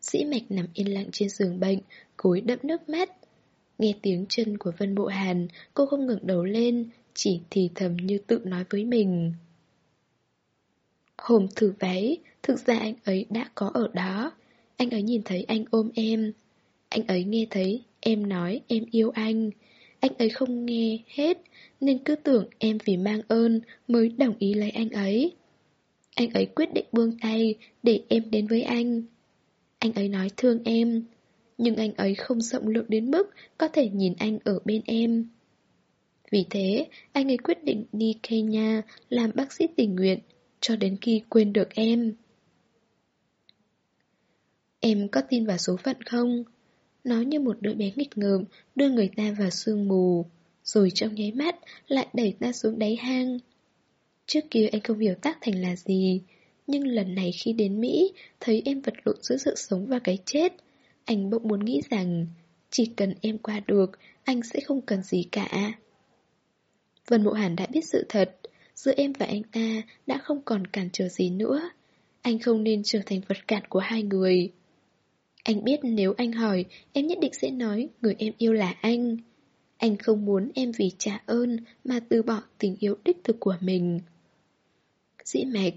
Sĩ Mạch nằm yên lặng trên giường bệnh, cối đẫm nước mắt. Nghe tiếng chân của Vân Bộ Hàn, cô không ngẩng đầu lên, chỉ thì thầm như tự nói với mình. Hôm thử váy, thực ra anh ấy đã có ở đó. Anh ấy nhìn thấy anh ôm em. Anh ấy nghe thấy em nói em yêu anh. Anh ấy không nghe hết, nên cứ tưởng em vì mang ơn mới đồng ý lấy anh ấy. Anh ấy quyết định buông tay để em đến với anh. Anh ấy nói thương em, nhưng anh ấy không rộng lượng đến mức có thể nhìn anh ở bên em. Vì thế, anh ấy quyết định đi Kenya làm bác sĩ tình nguyện, cho đến khi quên được em. Em có tin vào số phận không? Nó như một đứa bé nghịch ngợm đưa người ta vào sương mù, rồi trong nháy mắt lại đẩy ta xuống đáy hang. Trước kia anh không hiểu tác thành là gì, nhưng lần này khi đến Mỹ, thấy em vật lộn giữa sự sống và cái chết, anh bỗng muốn nghĩ rằng chỉ cần em qua được, anh sẽ không cần gì cả. Vân Mộ Hàn đã biết sự thật, giữa em và anh ta đã không còn cản trở gì nữa. Anh không nên trở thành vật cản của hai người. Anh biết nếu anh hỏi, em nhất định sẽ nói người em yêu là anh. Anh không muốn em vì trả ơn mà từ bỏ tình yêu đích thực của mình. Dĩ mạch,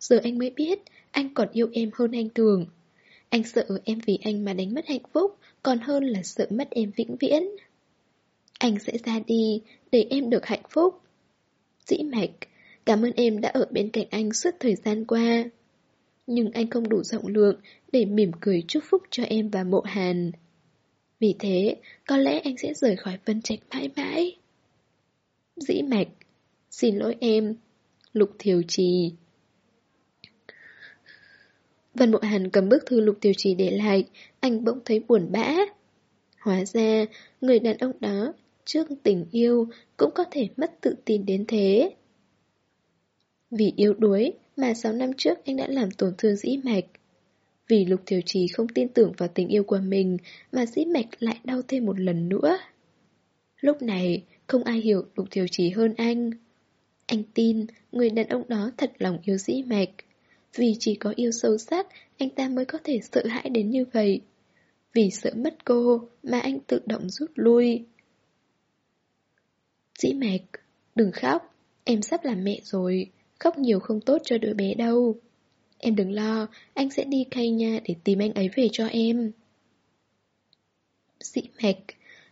giờ anh mới biết anh còn yêu em hơn anh thường. Anh sợ em vì anh mà đánh mất hạnh phúc, còn hơn là sợ mất em vĩnh viễn. Anh sẽ ra đi, để em được hạnh phúc. Dĩ mạch, cảm ơn em đã ở bên cạnh anh suốt thời gian qua. Nhưng anh không đủ rộng lượng để mỉm cười chúc phúc cho em và mộ hàn. Vì thế, có lẽ anh sẽ rời khỏi Vân Trạch mãi mãi. Dĩ mạch, xin lỗi em, Lục Thiều Trì. Vân Mộ Hàn cầm bức thư Lục Thiều Trì để lại, anh bỗng thấy buồn bã. Hóa ra, người đàn ông đó, trước tình yêu, cũng có thể mất tự tin đến thế. Vì yêu đuối mà 6 năm trước anh đã làm tổn thương dĩ mạch. Vì Lục Thiều Trì không tin tưởng vào tình yêu của mình mà dĩ mạch lại đau thêm một lần nữa. Lúc này, không ai hiểu Lục Thiều Trì hơn anh. Anh tin người đàn ông đó thật lòng yêu dĩ mạch. Vì chỉ có yêu sâu sắc, anh ta mới có thể sợ hãi đến như vậy. Vì sợ mất cô mà anh tự động rút lui. Dĩ mạch, đừng khóc, em sắp làm mẹ rồi, khóc nhiều không tốt cho đứa bé đâu. Em đừng lo, anh sẽ đi khay nha để tìm anh ấy về cho em. Dĩ mạch,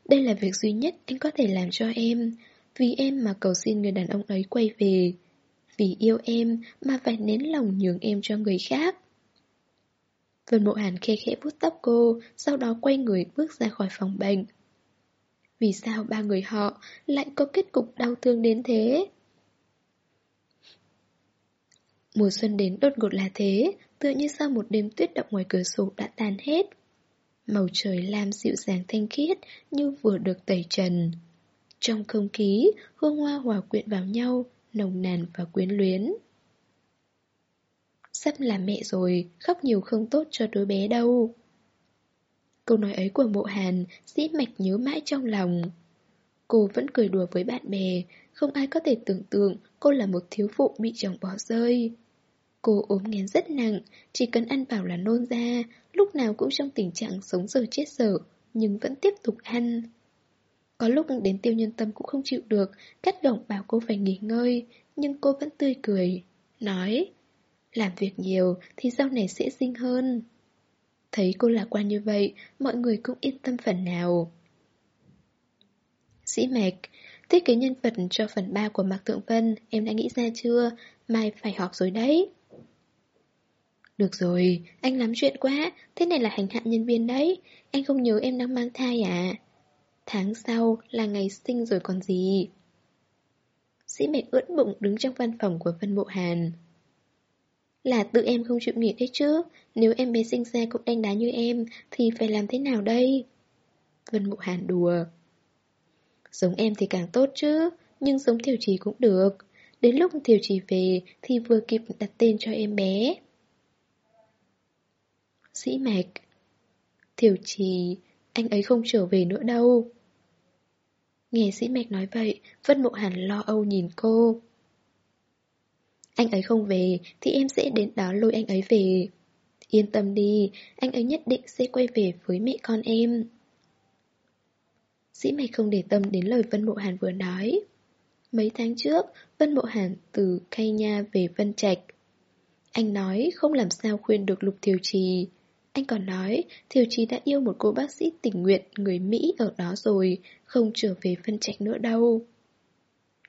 đây là việc duy nhất anh có thể làm cho em, vì em mà cầu xin người đàn ông ấy quay về. Vì yêu em mà phải nén lòng nhường em cho người khác. Vân Mộ Hàn khe khẽ vuốt tóc cô, Sau đó quay người bước ra khỏi phòng bệnh. Vì sao ba người họ lại có kết cục đau thương đến thế? Mùa xuân đến đột ngột là thế, Tựa như sau một đêm tuyết động ngoài cửa sổ đã tan hết. Màu trời lam dịu dàng thanh khiết Như vừa được tẩy trần trong không khí, hương hoa hòa quyện vào nhau, nồng nàn và quyến luyến. Sắp là mẹ rồi, khóc nhiều không tốt cho đứa bé đâu. Câu nói ấy của mộ hàn, dĩ mạch nhớ mãi trong lòng. Cô vẫn cười đùa với bạn bè, không ai có thể tưởng tượng cô là một thiếu phụ bị chồng bỏ rơi. Cô ốm nghén rất nặng, chỉ cần ăn vào là nôn ra, lúc nào cũng trong tình trạng sống giờ chết sở, nhưng vẫn tiếp tục ăn. Có lúc đến tiêu nhân tâm cũng không chịu được, cắt động bảo cô phải nghỉ ngơi, nhưng cô vẫn tươi cười, nói Làm việc nhiều thì sau này sẽ sinh hơn. Thấy cô lạc quan như vậy, mọi người cũng yên tâm phần nào. Sĩ Mạch, thiết kế nhân vật cho phần 3 của Mạc Tượng Vân, em đã nghĩ ra chưa? Mai phải họp rồi đấy. Được rồi, anh lắm chuyện quá, thế này là hành hạ nhân viên đấy. Anh không nhớ em đang mang thai à? Tháng sau là ngày sinh rồi còn gì. Sĩ Mạch ướt bụng đứng trong văn phòng của Vân Bộ Hàn. Là tự em không chịu nghỉ đấy chứ, Nếu em bé sinh ra cũng đánh đá như em, Thì phải làm thế nào đây Vân bộ Hàn đùa Giống em thì càng tốt chứ, Nhưng giống Thiều Trì cũng được Đến lúc Thiều Trì về Thì vừa kịp đặt tên cho em bé Sĩ Mạch, Thiều Trì anh ấy không trở về nữa đâu Nghe Sĩ Mạch nói vậy Vân Mộ Hàn lo âu nhìn cô anh ấy không về thì em sẽ đến đó lôi anh ấy về. Yên tâm đi, anh ấy nhất định sẽ quay về với mẹ con em. sĩ mạch không để tâm đến lời Vân Mộ Hàn vừa nói. Mấy tháng trước, Vân Mộ Hàn từ Khay Nha về Vân Trạch. Anh nói không làm sao khuyên được Lục Thiều Trì. Anh còn nói Thiều Trí đã yêu một cô bác sĩ tình nguyện người Mỹ ở đó rồi, không trở về phân Trạch nữa đâu.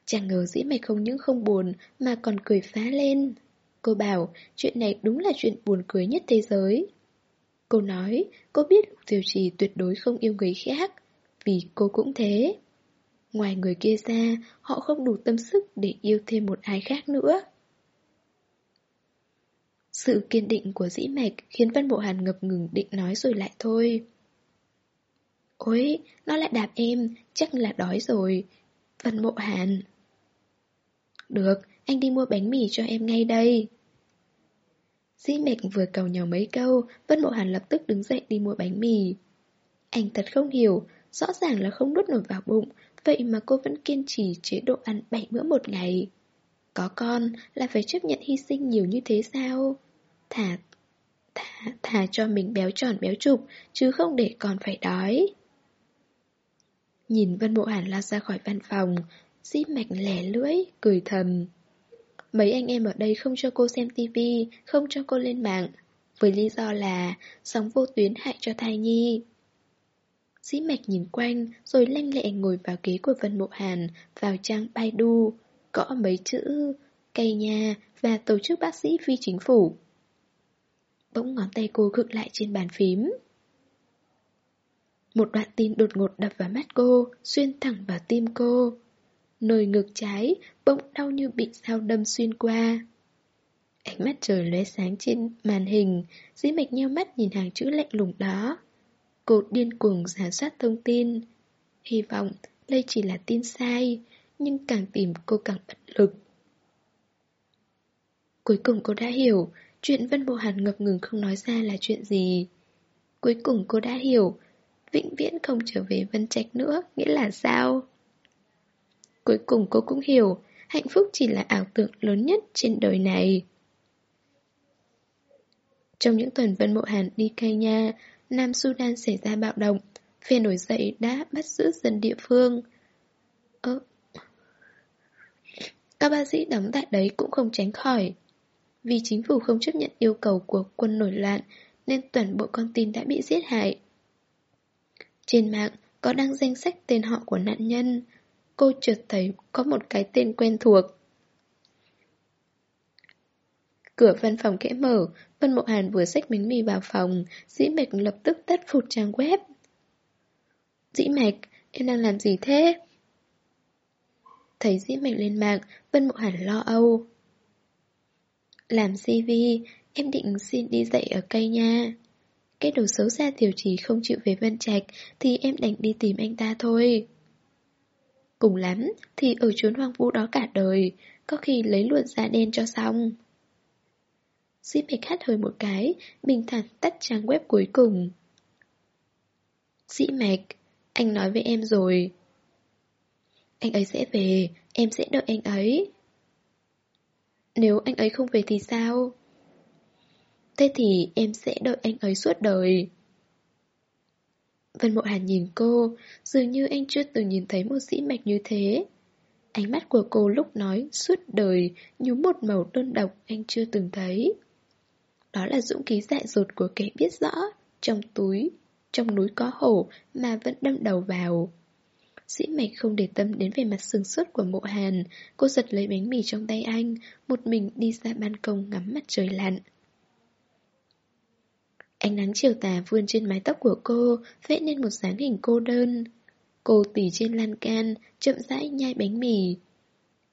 Chẳng ngờ dĩ mày không những không buồn mà còn cười phá lên. Cô bảo chuyện này đúng là chuyện buồn cười nhất thế giới. Cô nói cô biết Lục Thiều Trì tuyệt đối không yêu người khác, vì cô cũng thế. Ngoài người kia ra, họ không đủ tâm sức để yêu thêm một ai khác nữa. Sự kiên định của dĩ mạch khiến Vân Bộ Hàn ngập ngừng định nói rồi lại thôi. Ôi, nó lại đạp em, chắc là đói rồi. Vân Bộ Hàn. Được, anh đi mua bánh mì cho em ngay đây. Dĩ mạch vừa cầu nhỏ mấy câu, Vân Bộ Hàn lập tức đứng dậy đi mua bánh mì. Anh thật không hiểu, rõ ràng là không nuốt nổi vào bụng, vậy mà cô vẫn kiên trì chế độ ăn 7 bữa một ngày. Có con là phải chấp nhận hy sinh nhiều như thế sao? Thả, thả, thả cho mình béo tròn béo trục, chứ không để con phải đói. Nhìn Vân bộ Hàn lao ra khỏi văn phòng, Dĩ mạch lẻ lưỡi, cười thầm. Mấy anh em ở đây không cho cô xem tivi, không cho cô lên mạng. Với lý do là sóng vô tuyến hại cho thai nhi. Dĩ mạch nhìn quanh, rồi lanh lẹ ngồi vào ghế của Vân Mộ Hàn, vào trang Baidu, gõ mấy chữ cây nhà và tổ chức bác sĩ phi chính phủ. Bỗng ngón tay cô khựng lại trên bàn phím. Một đoạn tin đột ngột đập vào mắt cô, xuyên thẳng vào tim cô nồi ngực trái, bỗng đau như bị sao đâm xuyên qua. Ánh mắt trời lóe sáng trên màn hình, dĩ mạch nheo mắt nhìn hàng chữ lạnh lùng đó. Cô điên cuồng giả soát thông tin. Hy vọng đây chỉ là tin sai, nhưng càng tìm cô càng bất lực. Cuối cùng cô đã hiểu, chuyện Vân Bộ Hàn ngập ngừng không nói ra là chuyện gì. Cuối cùng cô đã hiểu, vĩnh viễn không trở về Vân Trạch nữa, nghĩa là sao? Cuối cùng cô cũng hiểu, hạnh phúc chỉ là ảo tưởng lớn nhất trên đời này. Trong những tuần Vân Mộ Hàn đi Kenya, Nam Sudan xảy ra bạo động, phe nổi dậy đã bắt giữ dân địa phương. Các bác sĩ đóng tại đấy cũng không tránh khỏi. Vì chính phủ không chấp nhận yêu cầu của quân nổi loạn, nên toàn bộ con tin đã bị giết hại. Trên mạng có đăng danh sách tên họ của nạn nhân, cô chợt thấy có một cái tên quen thuộc. Cửa văn phòng kẽ mở, Vân Mộ Hàn vừa xách bánh mì vào phòng, Dĩ Mạch lập tức tắt phụt trang web. Dĩ Mạch, em đang làm gì thế? Thấy Dĩ mạnh lên mạng, Vân Mộ Hàn lo âu. Làm CV, em định xin đi dạy ở cây nha. Cái đồ xấu xa tiểu chỉ không chịu về Vân Trạch thì em đành đi tìm anh ta thôi. Cùng lắm thì ở chốn hoang vu đó cả đời, có khi lấy luôn da đen cho xong. Diệp Bạch hát hơi một cái, bình thản tắt trang web cuối cùng. Dĩ mạch, anh nói với em rồi. Anh ấy sẽ về, em sẽ đợi anh ấy. Nếu anh ấy không về thì sao? Thế thì em sẽ đợi anh ấy suốt đời. Vân Mộ Hàn nhìn cô, dường như anh chưa từng nhìn thấy một sĩ mạch như thế. Ánh mắt của cô lúc nói suốt đời nhúm một màu đơn độc anh chưa từng thấy. Đó là dũng khí dại dột của kẻ biết rõ, trong túi, trong núi có hổ mà vẫn đâm đầu vào. Sĩ mạch không để tâm đến về mặt sừng sốt của mộ hàn, cô giật lấy bánh mì trong tay anh, một mình đi ra ban công ngắm mặt trời lặn. Ánh nắng chiều tà vươn trên mái tóc của cô, vẽ nên một dáng hình cô đơn. Cô tỉ trên lan can, chậm rãi nhai bánh mì.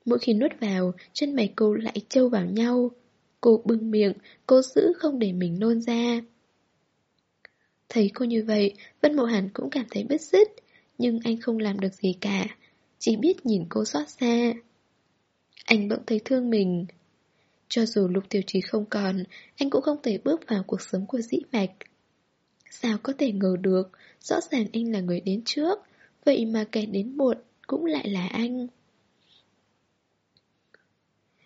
Mỗi khi nuốt vào, chân mày cô lại trâu vào nhau. Cô bưng miệng, cô giữ không để mình nôn ra. Thấy cô như vậy, Vân Mộ Hàn cũng cảm thấy bứt rứt, nhưng anh không làm được gì cả, chỉ biết nhìn cô xót xa. Anh bỗng thấy thương mình. Cho dù lục tiểu trí không còn, anh cũng không thể bước vào cuộc sống của dĩ mạch. Sao có thể ngờ được, rõ ràng anh là người đến trước, vậy mà kẻ đến muộn cũng lại là anh.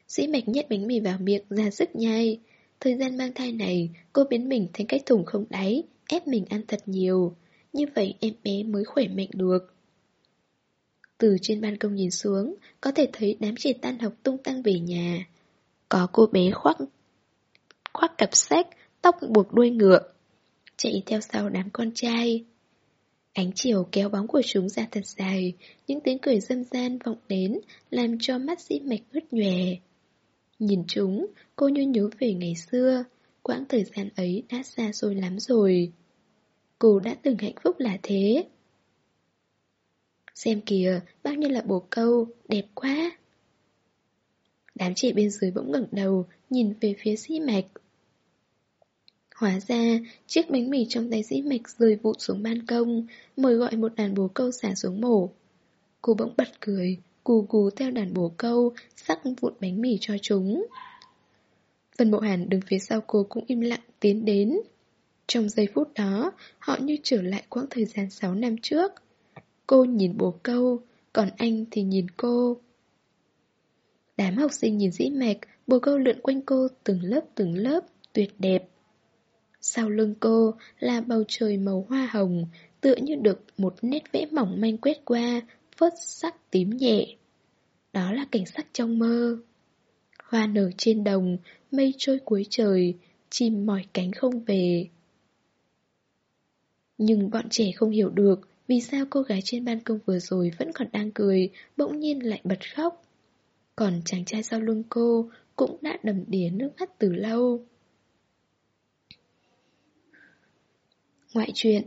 Dĩ mạch nhét bánh mì vào miệng ra sức nhai. Thời gian mang thai này, cô biến mình thành cái thùng không đáy, ép mình ăn thật nhiều. Như vậy em bé mới khỏe mạnh được. Từ trên ban công nhìn xuống, có thể thấy đám trẻ tan học tung tăng về nhà. Có cô bé khoác khoác cặp sách, tóc buộc đuôi ngựa. Chạy theo sau đám con trai. Ánh chiều kéo bóng của chúng ra thật dài, những tiếng cười dâm gian vọng đến, làm cho mắt dĩ mạch ướt nhòe. Nhìn chúng, cô như nhớ về ngày xưa, quãng thời gian ấy đã xa xôi lắm rồi. Cô đã từng hạnh phúc là thế. Xem kìa, bao nhiêu là bồ câu, đẹp quá. Đám trẻ bên dưới bỗng ngẩng đầu, nhìn về phía dĩ mạch. Hóa ra, chiếc bánh mì trong tay dĩ mạch rơi vụt xuống ban công, mời gọi một đàn bồ câu xả xuống mổ. Cô bỗng bật cười, cù cù theo đàn bồ câu, sắc vụn bánh mì cho chúng. phần Mộ Hàn đứng phía sau cô cũng im lặng tiến đến. Trong giây phút đó, họ như trở lại quãng thời gian 6 năm trước. Cô nhìn bồ câu, còn anh thì nhìn cô. Đám học sinh nhìn dĩ mạch, bồ câu lượn quanh cô từng lớp từng lớp, tuyệt đẹp. Sau lưng cô là bầu trời màu hoa hồng, tựa như được một nét vẽ mỏng manh quét qua, phớt sắc tím nhẹ. Đó là cảnh sắc trong mơ. Hoa nở trên đồng, mây trôi cuối trời, chim mỏi cánh không về. Nhưng bọn trẻ không hiểu được vì sao cô gái trên ban công vừa rồi vẫn còn đang cười, bỗng nhiên lại bật khóc. Còn chàng trai sau lưng cô cũng đã đầm đìa nước mắt từ lâu. Ngoại truyện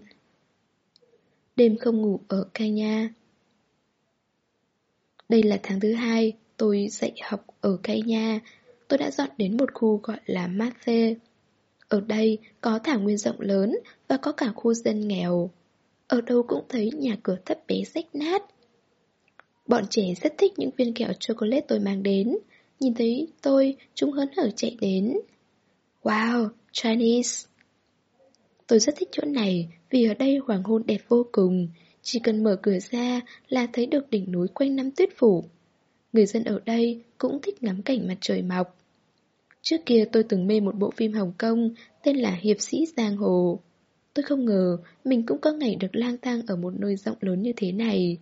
Đêm không ngủ ở Kenya Đây là tháng thứ hai tôi dạy học ở Kenya Tôi đã dọn đến một khu gọi là Mathe ở đây có thảo nguyên rộng lớn và có cả khu dân nghèo Ở đâu cũng thấy nhà cửa thấp bé rách nát Bọn trẻ rất thích những viên kẹo chocolate tôi mang đến Nhìn thấy tôi, chúng hớn hở chạy đến Wow, Chinese Tôi rất thích chỗ này vì ở đây hoàng hôn đẹp vô cùng. Chỉ cần mở cửa ra là thấy được đỉnh núi quanh năm tuyết phủ. Người dân ở đây cũng thích ngắm cảnh mặt trời mọc. Trước kia tôi từng mê một bộ phim Hồng Kông tên là Hiệp sĩ Giang Hồ. Tôi không ngờ mình cũng có ngày được lang thang ở một nơi rộng lớn như thế này.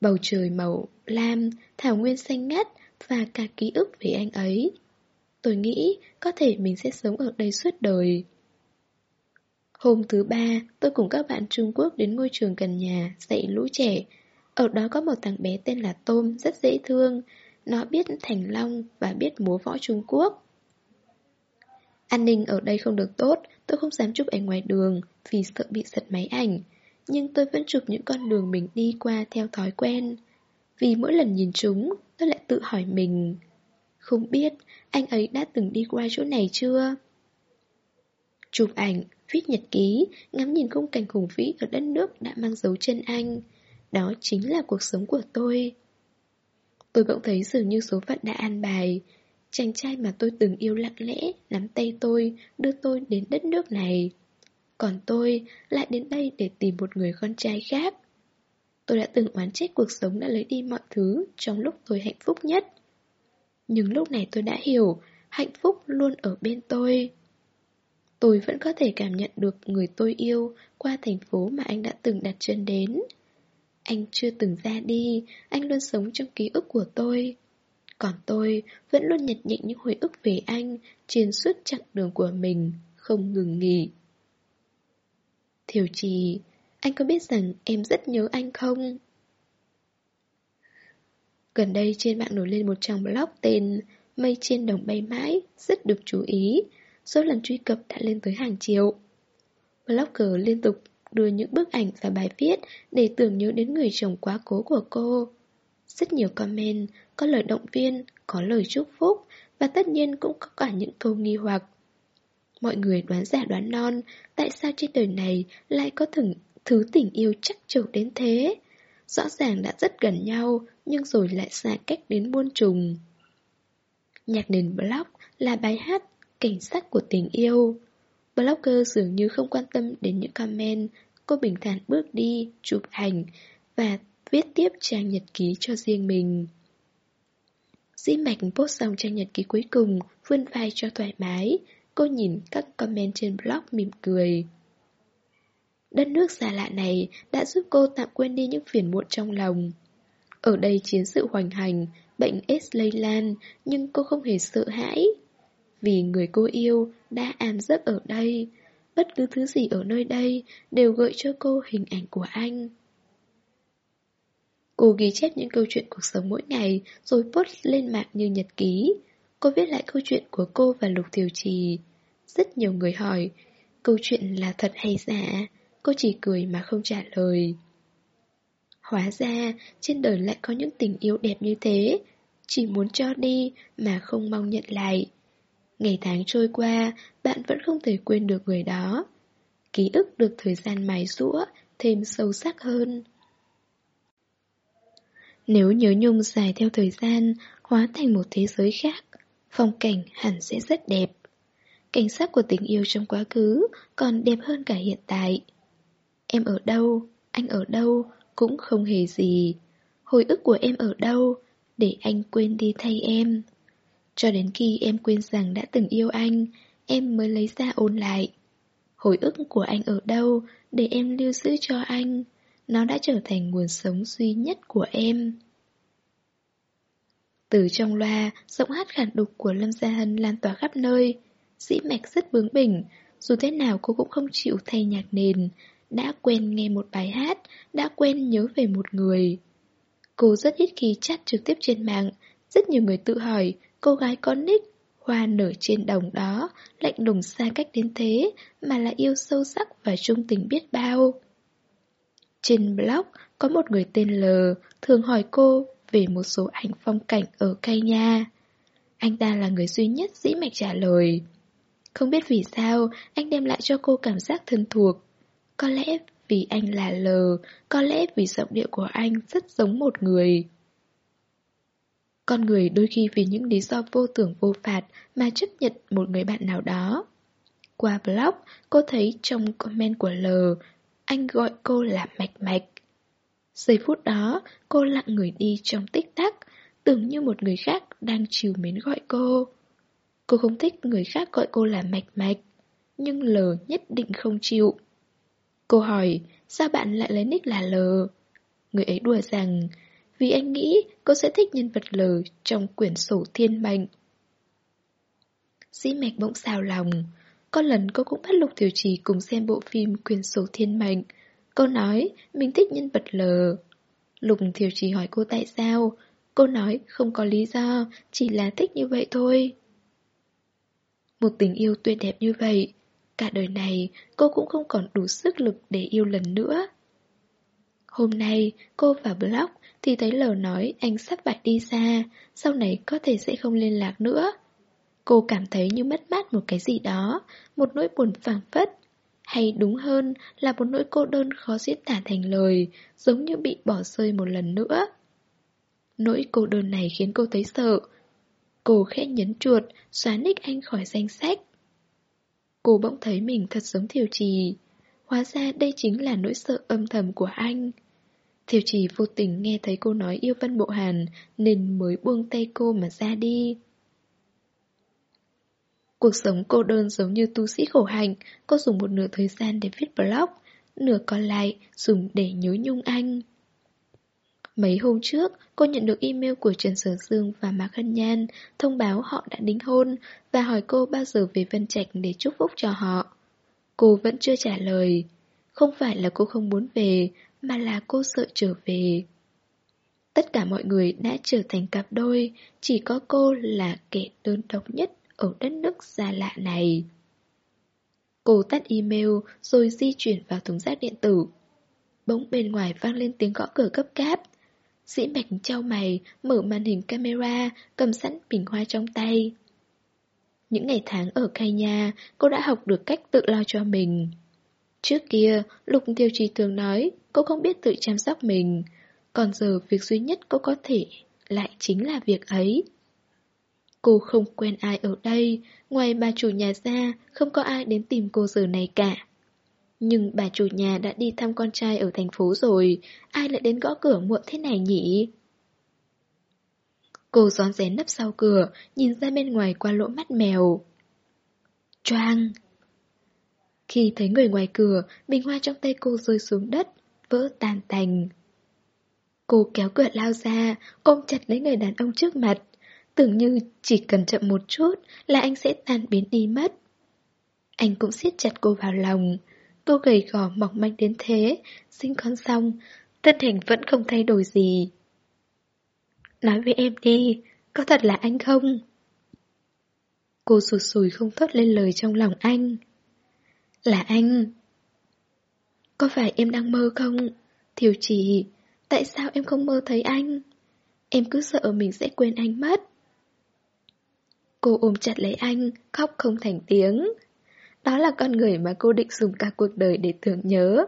Bầu trời màu lam, thảo nguyên xanh ngắt và cả ký ức về anh ấy. Tôi nghĩ có thể mình sẽ sống ở đây suốt đời. Hôm thứ ba, tôi cùng các bạn Trung Quốc đến ngôi trường gần nhà dạy lũ trẻ. Ở đó có một thằng bé tên là Tôm, rất dễ thương. Nó biết thành long và biết múa võ Trung Quốc. An ninh ở đây không được tốt, tôi không dám chụp ảnh ngoài đường vì sợ bị giật máy ảnh. Nhưng tôi vẫn chụp những con đường mình đi qua theo thói quen. Vì mỗi lần nhìn chúng, tôi lại tự hỏi mình. Không biết anh ấy đã từng đi qua chỗ này chưa? Chụp ảnh, viết nhật ký, ngắm nhìn khung cảnh hùng vĩ ở đất nước đã mang dấu chân anh. Đó chính là cuộc sống của tôi. Tôi bỗng thấy dường như số phận đã an bài. Chàng trai mà tôi từng yêu lặng lẽ, nắm tay tôi, đưa tôi đến đất nước này. Còn tôi lại đến đây để tìm một người con trai khác. tôi đã từng oán trách cuộc sống đã lấy đi mọi thứ trong lúc tôi hạnh phúc nhất. Nhưng lúc này tôi đã hiểu, hạnh phúc luôn ở bên tôi. Tôi vẫn có thể cảm nhận được người tôi yêu qua thành phố mà anh đã từng đặt chân đến. Anh chưa từng ra đi, anh luôn sống trong ký ức của tôi. Còn tôi vẫn luôn nhật nhịn những hồi ức về anh trên suốt chặng đường của mình, không ngừng nghỉ. Thiều trì, anh có biết rằng em rất nhớ anh không? Gần đây trên mạng nổi lên một trang blog tên Mây trên đồng bay mãi, rất được chú ý. Số lần truy cập đã lên tới hàng triệu. Blogger liên tục đưa những bức ảnh và bài viết để tưởng nhớ đến người chồng quá cố của cô. Rất nhiều comment, có lời động viên, có lời chúc phúc và tất nhiên cũng có cả những câu nghi hoặc. Mọi người đoán giả đoán non, tại sao trên đời này lại có thử, thứ tình yêu chắc trầu đến thế? Rõ ràng đã rất gần nhau, nhưng rồi lại xa cách đến muôn trùng. Nhạc nền blog là bài hát cảnh sắc của tình yêu. Blogger dường như không quan tâm đến những comment, cô bình thản bước đi, chụp ảnh và viết tiếp trang nhật ký cho riêng mình. Dĩ mạch post xong trang nhật ký cuối cùng, vươn vai cho thoải mái, cô nhìn các comment trên blog mỉm cười. Đất nước xa lạ này đã giúp cô tạm quên đi những phiền muộn trong lòng. Ở đây chiến sự hoành hành, bệnh AIDS lây lan, nhưng cô không hề sợ hãi. Vì người cô yêu đã an giấc ở đây, bất cứ thứ gì ở nơi đây đều gợi cho cô hình ảnh của anh. Cô ghi chép những câu chuyện cuộc sống mỗi ngày rồi post lên mạng như nhật ký. Cô viết lại câu chuyện của cô và Lục Thiều Trì. Rất nhiều người hỏi, câu chuyện là thật hay giả? Cô chỉ cười mà không trả lời. Hóa ra, trên đời lại có những tình yêu đẹp như thế, chỉ muốn cho đi mà không mong nhận lại. Ngày tháng trôi qua, bạn vẫn không thể quên được người đó. Ký ức được thời gian mài rũa, thêm sâu sắc hơn. Nếu nhớ nhung dài theo thời gian, hóa thành một thế giới khác, phong cảnh hẳn sẽ rất đẹp. Cảnh sắc của tình yêu trong quá khứ còn đẹp hơn cả hiện tại. Em ở đâu, anh ở đâu, cũng không hề gì. Hồi ức của em ở đâu, để anh quên đi thay em. Cho đến khi em quên rằng đã từng yêu anh, em mới lấy ra ôn lại. Hồi ức của anh ở đâu, để em lưu giữ cho anh. Nó đã trở thành nguồn sống duy nhất của em. Từ trong loa, giọng hát khản đục của Lâm Gia Hân lan tỏa khắp nơi. Dĩ mạch rất bướng bỉnh, dù thế nào cô cũng không chịu thay nhạc nền. Đã quen nghe một bài hát, đã quen nhớ về một người. Cô rất ít khi chat trực tiếp trên mạng. Rất nhiều người tự hỏi, cô gái có nick, hoa nở trên đồng đó, lạnh lùng xa cách đến thế, mà là yêu sâu sắc và trung tình biết bao. Trên blog, có một người tên L thường hỏi cô về một số ảnh phong cảnh ở cây nha. Anh ta là người duy nhất dĩ mạch trả lời. Không biết vì sao, anh đem lại cho cô cảm giác thân thuộc. Có lẽ vì anh là L, có lẽ vì giọng điệu của anh rất giống một người. Con người đôi khi vì những lý do vô tưởng vô phạt mà chấp nhận một người bạn nào đó. Qua blog, cô thấy trong comment của L, anh gọi cô là Mạch Mạch. Giây phút đó, cô lặng người đi trong tích tắc, tưởng như một người khác đang chiều mến gọi cô. Cô không thích người khác gọi cô là Mạch Mạch, nhưng L nhất định không chịu. Cô hỏi, sao bạn lại lấy nick là L? Người ấy đùa rằng, vì anh nghĩ cô sẽ thích nhân vật L trong quyển sổ thiên mệnh. Dĩ mạch bỗng xào lòng, có lần cô cũng bắt Lục Tiểu Trì cùng xem bộ phim quyển sổ thiên mệnh. Cô nói mình thích nhân vật L. Lục tiểu Trì hỏi cô tại sao. Cô nói không có lý do, chỉ là thích như vậy thôi. Một tình yêu tuyệt đẹp như vậy, cả đời này cô cũng không còn đủ sức lực để yêu lần nữa. Hôm nay cô vào blog thì thấy lờ nói anh sắp phải đi xa, sau này có thể sẽ không liên lạc nữa. Cô cảm thấy như mất mát một cái gì đó, một nỗi buồn phảng phất. Hay đúng hơn là một nỗi cô đơn khó diễn tả thành lời, giống như bị bỏ rơi một lần nữa. Nỗi cô đơn này khiến cô thấy sợ. Cô khẽ nhấn chuột, xóa nick anh khỏi danh sách. Cô bỗng thấy mình thật giống thiểu trì. Hóa ra đây chính là nỗi sợ âm thầm của anh. Thiều chỉ vô tình nghe thấy cô nói yêu Vân Bộ Hàn nên mới buông tay cô mà ra đi. Cuộc sống cô đơn giống như tu sĩ khổ hạnh, cô dùng một nửa thời gian để viết blog, nửa còn lại dùng để nhớ nhung anh. Mấy hôm trước, cô nhận được email của Trần Sở Dương và Mạc Hân Nhan thông báo họ đã đính hôn và hỏi cô bao giờ về Vân Trạch để chúc phúc cho họ. Cô vẫn chưa trả lời. Không phải là cô không muốn về, mà là cô sợ trở về. Tất cả mọi người đã trở thành cặp đôi, chỉ có cô là kẻ đơn độc nhất ở đất nước xa lạ này. Cô tắt email rồi di chuyển vào thùng rác điện tử. Bỗng bên ngoài vang lên tiếng gõ cửa cấp cáp. Dĩ mạch trao mày, mở màn hình camera, cầm sẵn bình hoa trong tay. Những ngày tháng ở Kenya, cô đã học được cách tự lo cho mình. Trước kia, Lục Tiêu Trì thường nói, cô không biết tự chăm sóc mình. Còn giờ việc duy nhất cô có thể lại chính là việc ấy. Cô không quen ai ở đây, ngoài bà chủ nhà ra, không có ai đến tìm cô giờ này cả. Nhưng bà chủ nhà đã đi thăm con trai ở thành phố rồi, ai lại đến gõ cửa muộn thế này nhỉ? Cô gión rén nấp sau cửa, nhìn ra bên ngoài qua lỗ mắt mèo. Choang! Khi thấy người ngoài cửa, bình hoa trong tay cô rơi xuống đất, vỡ tan tành. Cô kéo cửa lao ra, ôm chặt lấy người đàn ông trước mặt. Tưởng như chỉ cần chậm một chút là anh sẽ tan biến đi mất. Anh cũng siết chặt cô vào lòng. Cô gầy gò mỏng manh đến thế, sinh con xong, thân hình vẫn không thay đổi gì. Nói với em đi, có thật là anh không? Cô sụt sùi không thốt lên lời trong lòng anh. Là anh. Có phải em đang mơ không? Thiều chỉ, tại sao em không mơ thấy anh? Em cứ sợ mình sẽ quên anh mất. Cô ôm chặt lấy anh, khóc không thành tiếng. Đó là con người mà cô định dùng cả cuộc đời để tưởng nhớ.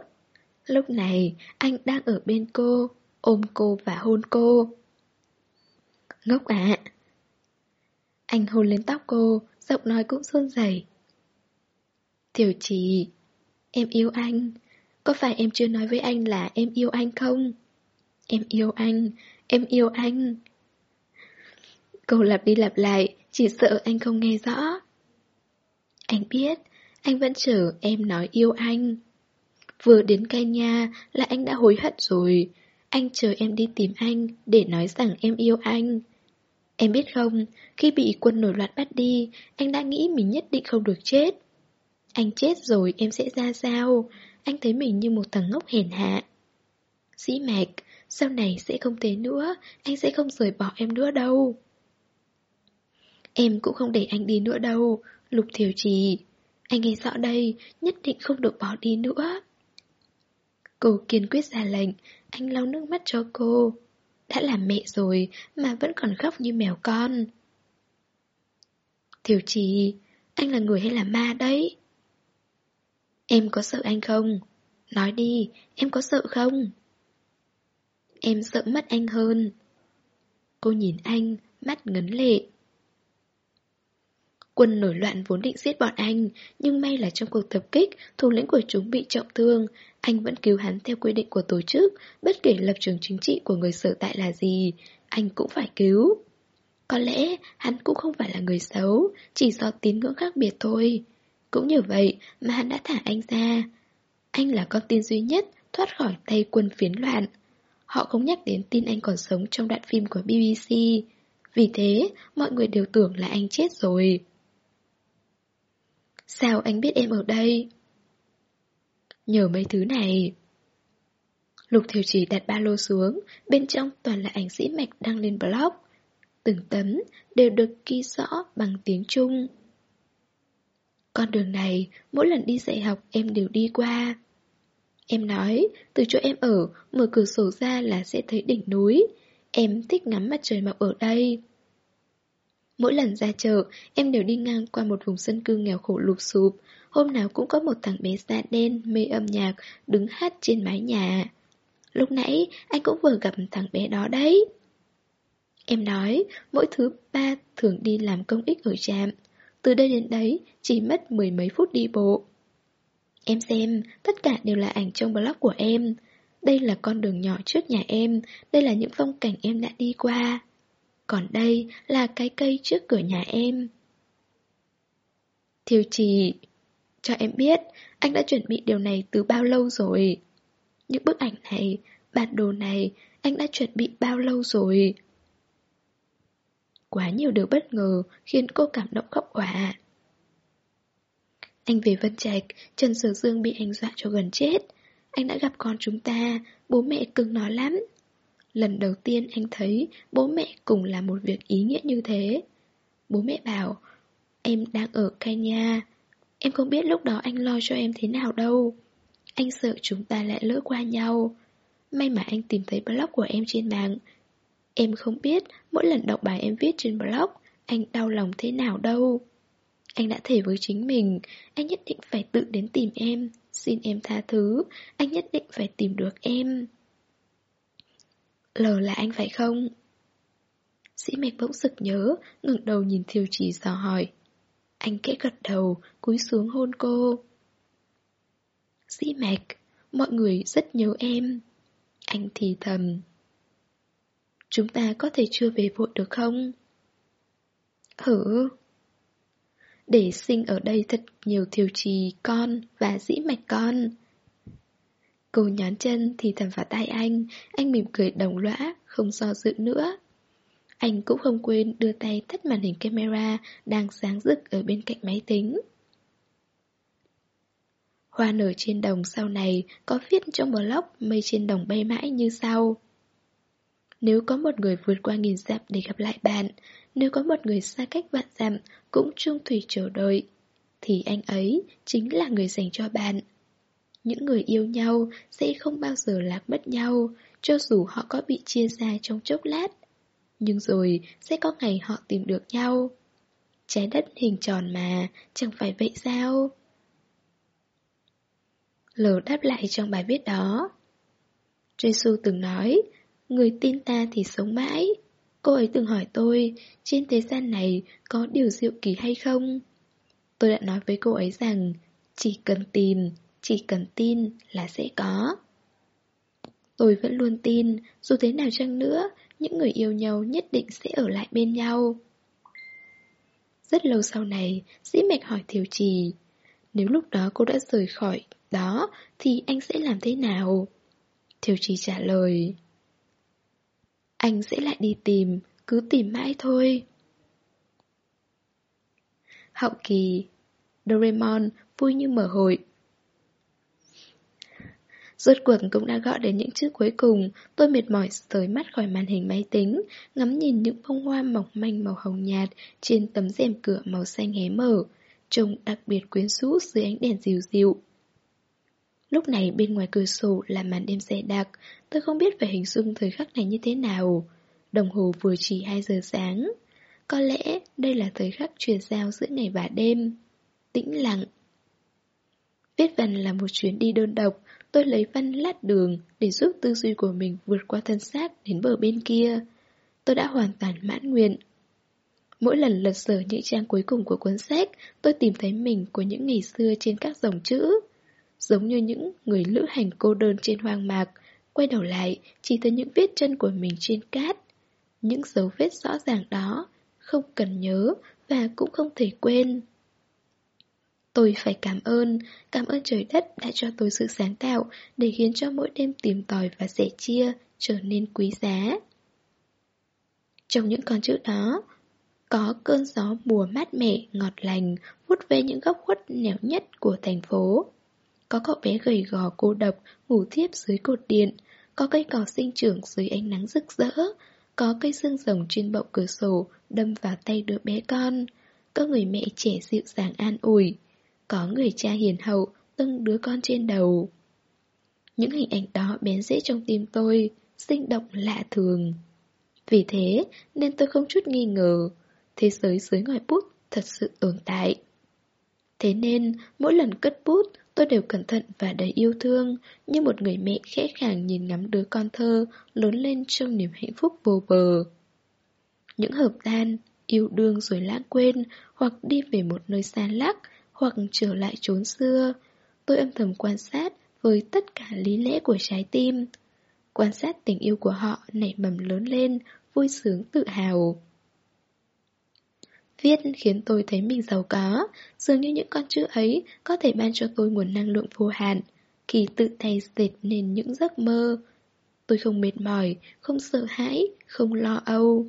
Lúc này, anh đang ở bên cô, ôm cô và hôn cô. Ngốc ạ! Anh hôn lên tóc cô, giọng nói cũng run rẩy. Tiểu trì, em yêu anh. Có phải em chưa nói với anh là em yêu anh không? Em yêu anh, em yêu anh. Câu lặp đi lặp lại, chỉ sợ anh không nghe rõ. Anh biết, anh vẫn chờ em nói yêu anh. Vừa đến Kenya là anh đã hối hận rồi. Anh chờ em đi tìm anh để nói rằng em yêu anh. Em biết không, khi bị quân nổi loạn bắt đi, anh đã nghĩ mình nhất định không được chết. Anh chết rồi em sẽ ra sao? Anh thấy mình như một thằng ngốc hèn hạ. Sĩ mạch, sau này sẽ không thế nữa, anh sẽ không rời bỏ em nữa đâu. Em cũng không để anh đi nữa đâu, Lục thiểu Trì. Anh nghe rõ đây, nhất định không được bỏ đi nữa. Cô kiên quyết ra lệnh, anh lau nước mắt cho cô. Đã làm mẹ rồi mà vẫn còn khóc như mèo con. Thiểu Trì, anh là người hay là ma đấy? Em có sợ anh không? Nói đi, em có sợ không? Em sợ mất anh hơn. Cô nhìn anh, mắt ngấn lệ. Quân nổi loạn vốn định giết bọn anh, nhưng may là trong cuộc tập kích, thủ lĩnh của chúng bị trọng thương. Anh vẫn cứu hắn theo quy định của tổ chức, bất kể lập trường chính trị của người sở tại là gì, anh cũng phải cứu. Có lẽ hắn cũng không phải là người xấu, chỉ do tín ngưỡng khác biệt thôi. Cũng như vậy mà hắn đã thả anh ra. Anh là con tin duy nhất thoát khỏi tay quân phiến loạn. Họ không nhắc đến tin anh còn sống trong đoạn phim của BBC. Vì thế, mọi người đều tưởng là anh chết rồi. Sao anh biết em ở đây? Nhờ mấy thứ này. Lục Thiều Chỉ đặt ba lô xuống, bên trong toàn là ảnh sĩ mạch đăng lên blog. Từng tấm đều được ghi rõ bằng tiếng Trung. Con đường này, mỗi lần đi dạy học em đều đi qua. Em nói, từ chỗ em ở, mở cửa sổ ra là sẽ thấy đỉnh núi. Em thích ngắm mặt trời mọc ở đây. Mỗi lần ra chợ, em đều đi ngang qua một vùng dân cư nghèo khổ lụp sụp. Hôm nào cũng có một thằng bé da đen, mê âm nhạc, đứng hát trên mái nhà. Lúc nãy, anh cũng vừa gặp thằng bé đó đấy. Em nói, mỗi thứ ba thường đi làm công ích ở trạm. Từ đây đến đấy, chỉ mất mười mấy phút đi bộ. Em xem, tất cả đều là ảnh trong blog của em. đây là con đường nhỏ trước nhà em, đây là những phong cảnh em đã đi qua. Còn đây là cái cây trước cửa nhà em. Thiều trì, cho em biết, anh đã chuẩn bị điều này từ bao lâu rồi. Những bức ảnh này, bản đồ này, anh đã chuẩn bị bao lâu rồi. Quá nhiều điều bất ngờ khiến cô cảm động khóc òa. Anh về Vân Trạch, Trần Sở Dương bị anh dọa cho gần chết. Anh đã gặp con chúng ta, bố mẹ cưng nó lắm. Lần đầu tiên anh thấy bố mẹ cùng làm một việc ý nghĩa như thế. Bố mẹ bảo, em đang ở Kenya. Em không biết lúc đó anh lo cho em thế nào đâu. Anh sợ chúng ta lại lỡ qua nhau. May mà anh tìm thấy blog của em trên mạng. Em không biết mỗi lần đọc bài em viết trên blog, anh đau lòng thế nào đâu. Anh đã thể với chính mình, anh nhất định phải tự đến tìm em, xin em tha thứ, anh nhất định phải tìm được em. L là anh phải không? Sĩ mạch bỗng sực nhớ, ngẩng đầu nhìn thiêu chỉ dò hỏi. Anh kẽ gật đầu, cúi xuống hôn cô. Sĩ mạch, mọi người rất nhớ em. Anh thì thầm. Chúng ta có thể chưa về vội được không? Hử? Để sinh ở đây thật nhiều thiều trì con và dĩ mạch con. Cô nhón chân thì thầm vào tay anh, anh mỉm cười đồng lõa, không do dự nữa. Anh cũng không quên đưa tay tắt màn hình camera đang sáng rực ở bên cạnh máy tính. Hoa nở trên đồng sau này có viết trong blog mây trên đồng bay mãi như sau. Nếu có một người vượt qua nghìn dặm để gặp lại bạn, nếu có một người xa cách vạn dặm cũng chung thủy chờ đợi, thì anh ấy chính là người dành cho bạn. Những người yêu nhau sẽ không bao giờ lạc mất nhau, cho dù họ có bị chia ra trong chốc lát. Nhưng rồi sẽ có ngày họ tìm được nhau. Trái đất hình tròn mà, chẳng phải vậy sao? Lờ đáp lại trong bài viết đó. Jesu từng nói, người tin ta thì sống mãi. Cô ấy từng hỏi tôi, trên thế gian này có điều diệu kỳ hay không? Tôi đã nói với cô ấy rằng, chỉ cần tìm, chỉ cần tin là sẽ có. Tôi vẫn luôn tin, dù thế nào chăng nữa, những người yêu nhau nhất định sẽ ở lại bên nhau. Rất lâu sau này, Dĩ Mạch hỏi Thiều Trì, nếu lúc đó cô đã rời khỏi đó thì anh sẽ làm thế nào? Thiều Trì trả lời, anh sẽ lại đi tìm, cứ tìm mãi thôi. Hậu kỳ Doraemon vui như mở hội Rốt cuộc cũng đã gọi đến những chữ cuối cùng Tôi mệt mỏi rời mắt khỏi màn hình máy tính Ngắm nhìn những bông hoa mỏng manh màu hồng nhạt Trên tấm rèm cửa màu xanh hé mở Trông đặc biệt quyến rũ dưới ánh đèn dịu dịu Lúc này bên ngoài cửa sổ là màn đêm xe đặc Tôi không biết phải hình dung thời khắc này như thế nào Đồng hồ vừa chỉ 2 giờ sáng Có lẽ đây là thời khắc chuyển giao giữa ngày và đêm Tĩnh lặng Viết văn là một chuyến đi đơn độc Tôi lấy văn lát đường để giúp tư duy của mình vượt qua thân xác đến bờ bên kia. Tôi đã hoàn toàn mãn nguyện. Mỗi lần lật sở những trang cuối cùng của cuốn sách, tôi tìm thấy mình của những ngày xưa trên các dòng chữ. Giống như những người lữ hành cô đơn trên hoang mạc, quay đầu lại chỉ thấy những vết chân của mình trên cát. Những dấu vết rõ ràng đó, không cần nhớ và cũng không thể quên. Tôi phải cảm ơn, cảm ơn trời đất đã cho tôi sự sáng tạo để khiến cho mỗi đêm tìm tòi và sẻ chia trở nên quý giá. Trong những con chữ đó, có cơn gió mùa mát mẻ, ngọt lành, vút về những góc khuất nẻo nhất của thành phố. Có cậu bé gầy gò cô độc, ngủ thiếp dưới cột điện, có cây cỏ sinh trưởng dưới ánh nắng rực rỡ, có cây xương rồng trên bậu cửa sổ đâm vào tay đứa bé con, có người mẹ trẻ dịu dàng an ủi. Có người cha hiền hậu ưng đứa con trên đầu. Những hình ảnh đó bén rễ trong tim tôi Sinh động lạ thường. Vì thế nên tôi không chút nghi ngờ. Thế giới dưới ngòi bút thật sự tồn tại. Thế nên mỗi lần cất bút Tôi đều cẩn thận và đầy yêu thương Như một người mẹ khẽ khàng nhìn ngắm đứa con thơ Lớn lên trong niềm hạnh phúc vô bờ Những hợp tan, yêu đương rồi lãng quên Hoặc đi về một nơi xa lắc hoặc trở lại chốn xưa. Tôi âm thầm quan sát với tất cả lý lẽ của trái tim. Quan sát tình yêu của họ nảy mầm lớn lên, vui sướng tự hào. Viết khiến tôi thấy mình giàu có, dường như những con chữ ấy có thể ban cho tôi nguồn năng lượng vô hạn, khi tự tay dệt nên những giấc mơ. Tôi không mệt mỏi, không sợ hãi, không lo âu.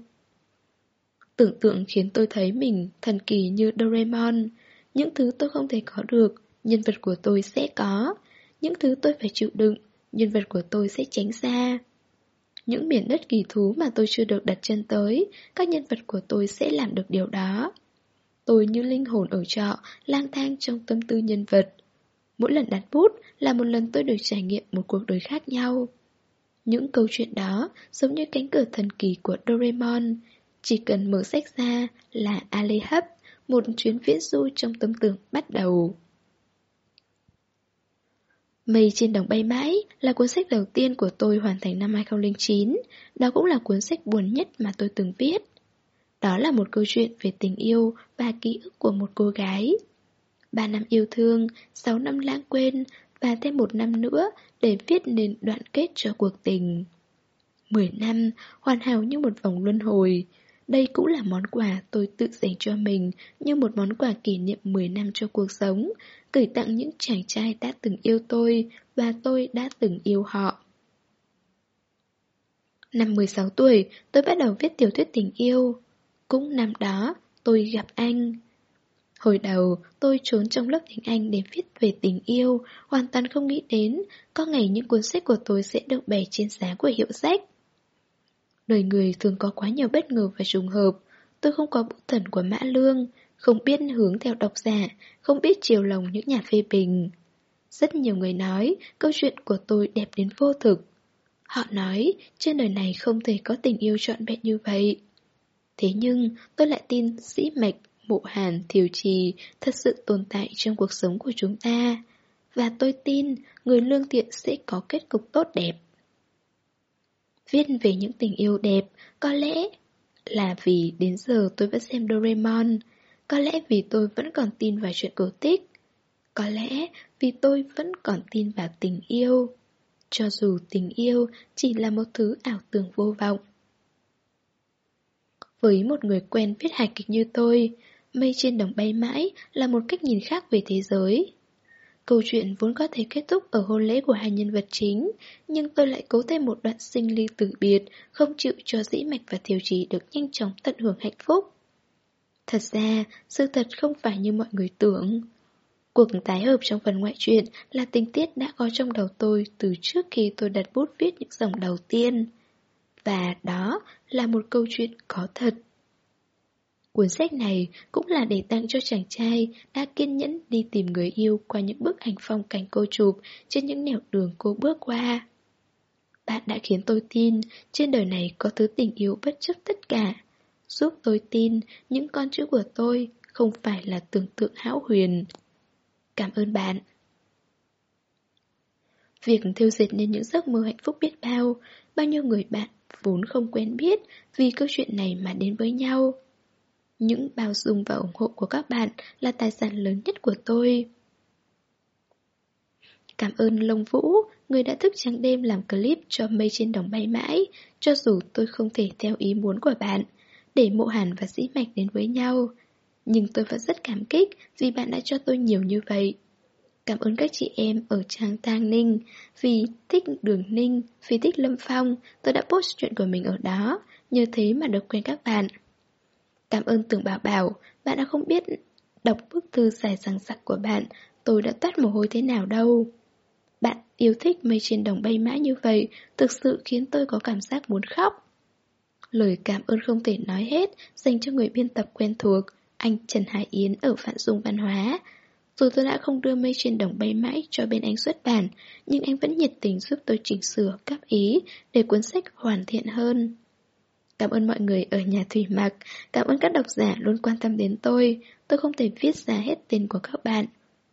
Tưởng tượng khiến tôi thấy mình thần kỳ như Doraemon. Những thứ tôi không thể có được, nhân vật của tôi sẽ có. Những thứ tôi phải chịu đựng, nhân vật của tôi sẽ tránh xa. Những miền đất kỳ thú mà tôi chưa được đặt chân tới, các nhân vật của tôi sẽ làm được điều đó. Tôi như linh hồn ở trọ, lang thang trong tâm tư nhân vật. Mỗi lần đặt bút là một lần tôi được trải nghiệm một cuộc đời khác nhau. Những câu chuyện đó giống như cánh cửa thần kỳ của Doraemon. Chỉ cần mở sách ra là Ale hấp, một chuyến viễn du trong tâm tưởng bắt đầu. Mây trên đồng bay mãi là cuốn sách đầu tiên của tôi hoàn thành năm 2009. Đó cũng là cuốn sách buồn nhất mà tôi từng viết. Đó là một câu chuyện về tình yêu và ký ức của một cô gái. Ba năm yêu thương, sáu năm lãng quên và thêm một năm nữa để viết nên đoạn kết cho cuộc tình. Mười năm, hoàn hảo như một vòng luân hồi. Đây cũng là món quà tôi tự dành cho mình như một món quà kỷ niệm 10 năm cho cuộc sống, gửi tặng những chàng trai đã từng yêu tôi và tôi đã từng yêu họ. Năm 16 tuổi, tôi bắt đầu viết tiểu thuyết tình yêu. Cũng năm đó, tôi gặp anh. Hồi đầu, tôi trốn trong lớp tiếng Anh để viết về tình yêu, hoàn toàn không nghĩ đến có ngày những cuốn sách của tôi sẽ được bày trên giá của hiệu sách. Đời người thường có quá nhiều bất ngờ và trùng hợp. Tôi không có bút thần của Mã Lương, không biết hướng theo độc giả, không biết chiều lòng những nhà phê bình. Rất nhiều người nói câu chuyện của tôi đẹp đến vô thực. Họ nói trên đời này không thể có tình yêu trọn vẹn như vậy. Thế nhưng tôi lại tin sĩ mạch, mộ hàn, thiều trì thật sự tồn tại trong cuộc sống của chúng ta. Và tôi tin người lương thiện sẽ có kết cục tốt đẹp. Viết về những tình yêu đẹp, có lẽ là vì đến giờ tôi vẫn xem Doraemon, có lẽ vì tôi vẫn còn tin vào chuyện cổ tích, có lẽ vì tôi vẫn còn tin vào tình yêu, cho dù tình yêu chỉ là một thứ ảo tưởng vô vọng. Với một người quen viết hài kịch như tôi, mây trên đồng bay mãi là một cách nhìn khác về thế giới. Câu chuyện vốn có thể kết thúc ở hôn lễ của hai nhân vật chính, nhưng tôi lại cố thêm một đoạn sinh ly tử biệt, không chịu cho dĩ mạch và thiều trì được nhanh chóng tận hưởng hạnh phúc. Thật ra, sự thật không phải như mọi người tưởng. Cuộc tái hợp trong phần ngoại truyện là tình tiết đã có trong đầu tôi từ trước khi tôi đặt bút viết những dòng đầu tiên. Và đó là một câu chuyện có thật. Cuốn sách này cũng là để tặng cho chàng trai đã kiên nhẫn đi tìm người yêu qua những bức ảnh phong cảnh cô chụp trên những nẻo đường cô bước qua. Bạn đã khiến tôi tin trên đời này có thứ tình yêu bất chấp tất cả, giúp tôi tin những con chữ của tôi không phải là tưởng tượng hão huyền. Cảm ơn bạn. Việc thiêu diệt nên những giấc mơ hạnh phúc biết bao, bao nhiêu người bạn vốn không quen biết vì câu chuyện này mà đến với nhau. Những bao dung và ủng hộ của các bạn là tài sản lớn nhất của tôi. Cảm ơn Lông Vũ, người đã thức trắng đêm làm clip cho mây trên đồng bay mãi, cho dù tôi không thể theo ý muốn của bạn, để mộ hàn và dĩ mạch đến với nhau. Nhưng tôi vẫn rất cảm kích vì bạn đã cho tôi nhiều như vậy. Cảm ơn các chị em ở trang Tang Ninh Vì thích Đường Ninh, vì thích Lâm Phong Tôi đã post chuyện của mình ở đó Nhờ thế mà được quen các bạn Cảm ơn Tưởng Bảo Bảo, bạn đã không biết đọc bức thư dài dằng sặc của bạn, tôi đã toát mồ hôi thế nào đâu. Bạn yêu thích mây trên đồng bay mã như vậy, thực sự khiến tôi có cảm giác muốn khóc. Lời cảm ơn không thể nói hết dành cho người biên tập quen thuộc, anh Trần Hải Yến ở Phạn Dung Văn Hóa. Dù tôi đã không đưa mây trên đồng bay mãi cho bên anh xuất bản, nhưng anh vẫn nhiệt tình giúp tôi chỉnh sửa, các ý để cuốn sách hoàn thiện hơn. Cảm ơn mọi người ở nhà Thủy Mặc, cảm ơn các độc giả luôn quan tâm đến tôi. Tôi không thể viết ra hết tên của các bạn,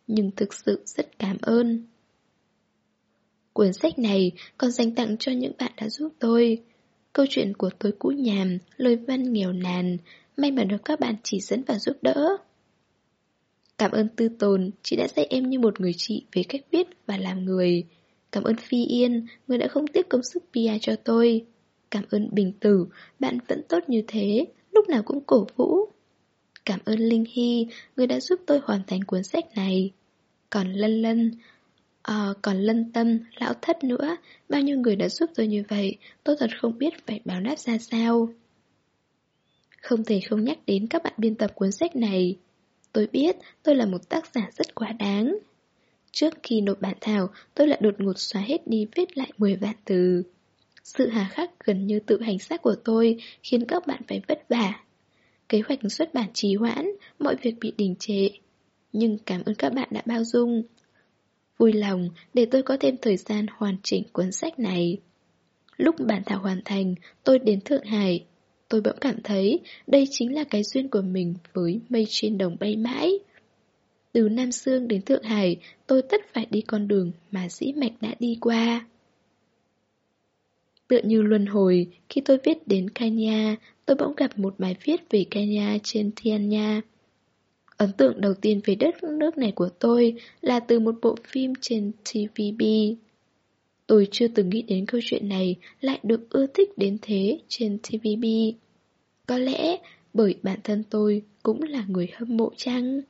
nhưng thực sự rất cảm ơn. Cuốn sách này còn dành tặng cho những bạn đã giúp tôi. Câu chuyện của tôi cũ nhàm, lời văn nghèo nàn, may mà được các bạn chỉ dẫn và giúp đỡ. Cảm ơn Tư Tồn, chị đã dạy em như một người chị về cách viết và làm người. Cảm ơn Phi Yên, người đã không tiếc công sức PR cho tôi. Cảm ơn Bình Tử, bạn vẫn tốt như thế, lúc nào cũng cổ vũ. Cảm ơn Linh Hy, người đã giúp tôi hoàn thành cuốn sách này. Còn Lân Lân, à, còn Lân Tâm, Lão Thất nữa, bao nhiêu người đã giúp tôi như vậy, tôi thật không biết phải báo đáp ra sao. Không thể không nhắc đến các bạn biên tập cuốn sách này. Tôi biết tôi là một tác giả rất quá đáng. Trước khi nộp bản thảo, tôi lại đột ngột xóa hết đi viết lại 10 vạn từ. Sự hà khắc gần như tự hành xác của tôi khiến các bạn phải vất vả. Kế hoạch xuất bản trì hoãn, mọi việc bị đình trệ. Nhưng cảm ơn các bạn đã bao dung. Vui lòng để tôi có thêm thời gian hoàn chỉnh cuốn sách này. Lúc bản thảo hoàn thành, tôi đến Thượng Hải. Tôi bỗng cảm thấy đây chính là cái duyên của mình với mây trên đồng bay mãi. Từ Nam Sương đến Thượng Hải, tôi tất phải đi con đường mà dĩ mạch đã đi qua. Tựa như luân hồi, khi tôi viết đến Kenya, tôi bỗng gặp một bài viết về Kenya trên Thiên Nha. Ấn tượng đầu tiên về đất nước này của tôi là từ một bộ phim trên TVB. Tôi chưa từng nghĩ đến câu chuyện này lại được ưa thích đến thế trên TVB. Có lẽ bởi bản thân tôi cũng là người hâm mộ chăng?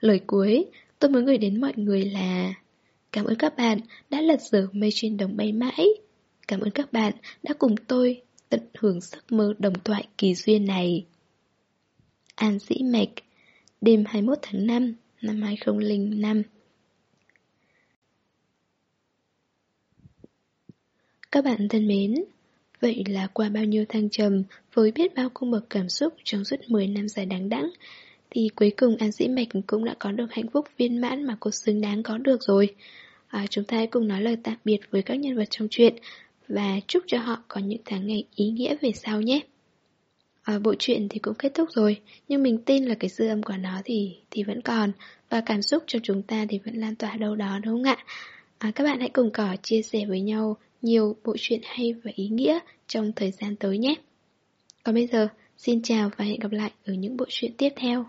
Lời cuối, tôi muốn gửi đến mọi người là Cảm ơn các bạn đã lật dở mây trên đồng bay mãi. Cảm ơn các bạn đã cùng tôi tận hưởng giấc mơ đồng thoại kỳ duyên này. An Dĩ Mạch Đêm 21 tháng 5 năm 2005 Các bạn thân mến, vậy là qua bao nhiêu thăng trầm với biết bao cung bậc cảm xúc trong suốt 10 năm dài đáng đẵng thì cuối cùng An Dĩ Mạch cũng đã có được hạnh phúc viên mãn mà cô xứng đáng có được rồi. À, chúng ta hãy cùng nói lời tạm biệt với các nhân vật trong truyện và chúc cho họ có những tháng ngày ý nghĩa về sau nhé. À, bộ truyện thì cũng kết thúc rồi, nhưng mình tin là cái dư âm của nó thì thì vẫn còn và cảm xúc cho chúng ta thì vẫn lan tỏa đâu đó đúng không ạ? À, các bạn hãy cùng cỏ chia sẻ với nhau nhiều bộ truyện hay và ý nghĩa trong thời gian tới nhé. Còn bây giờ, xin chào và hẹn gặp lại ở những bộ truyện tiếp theo.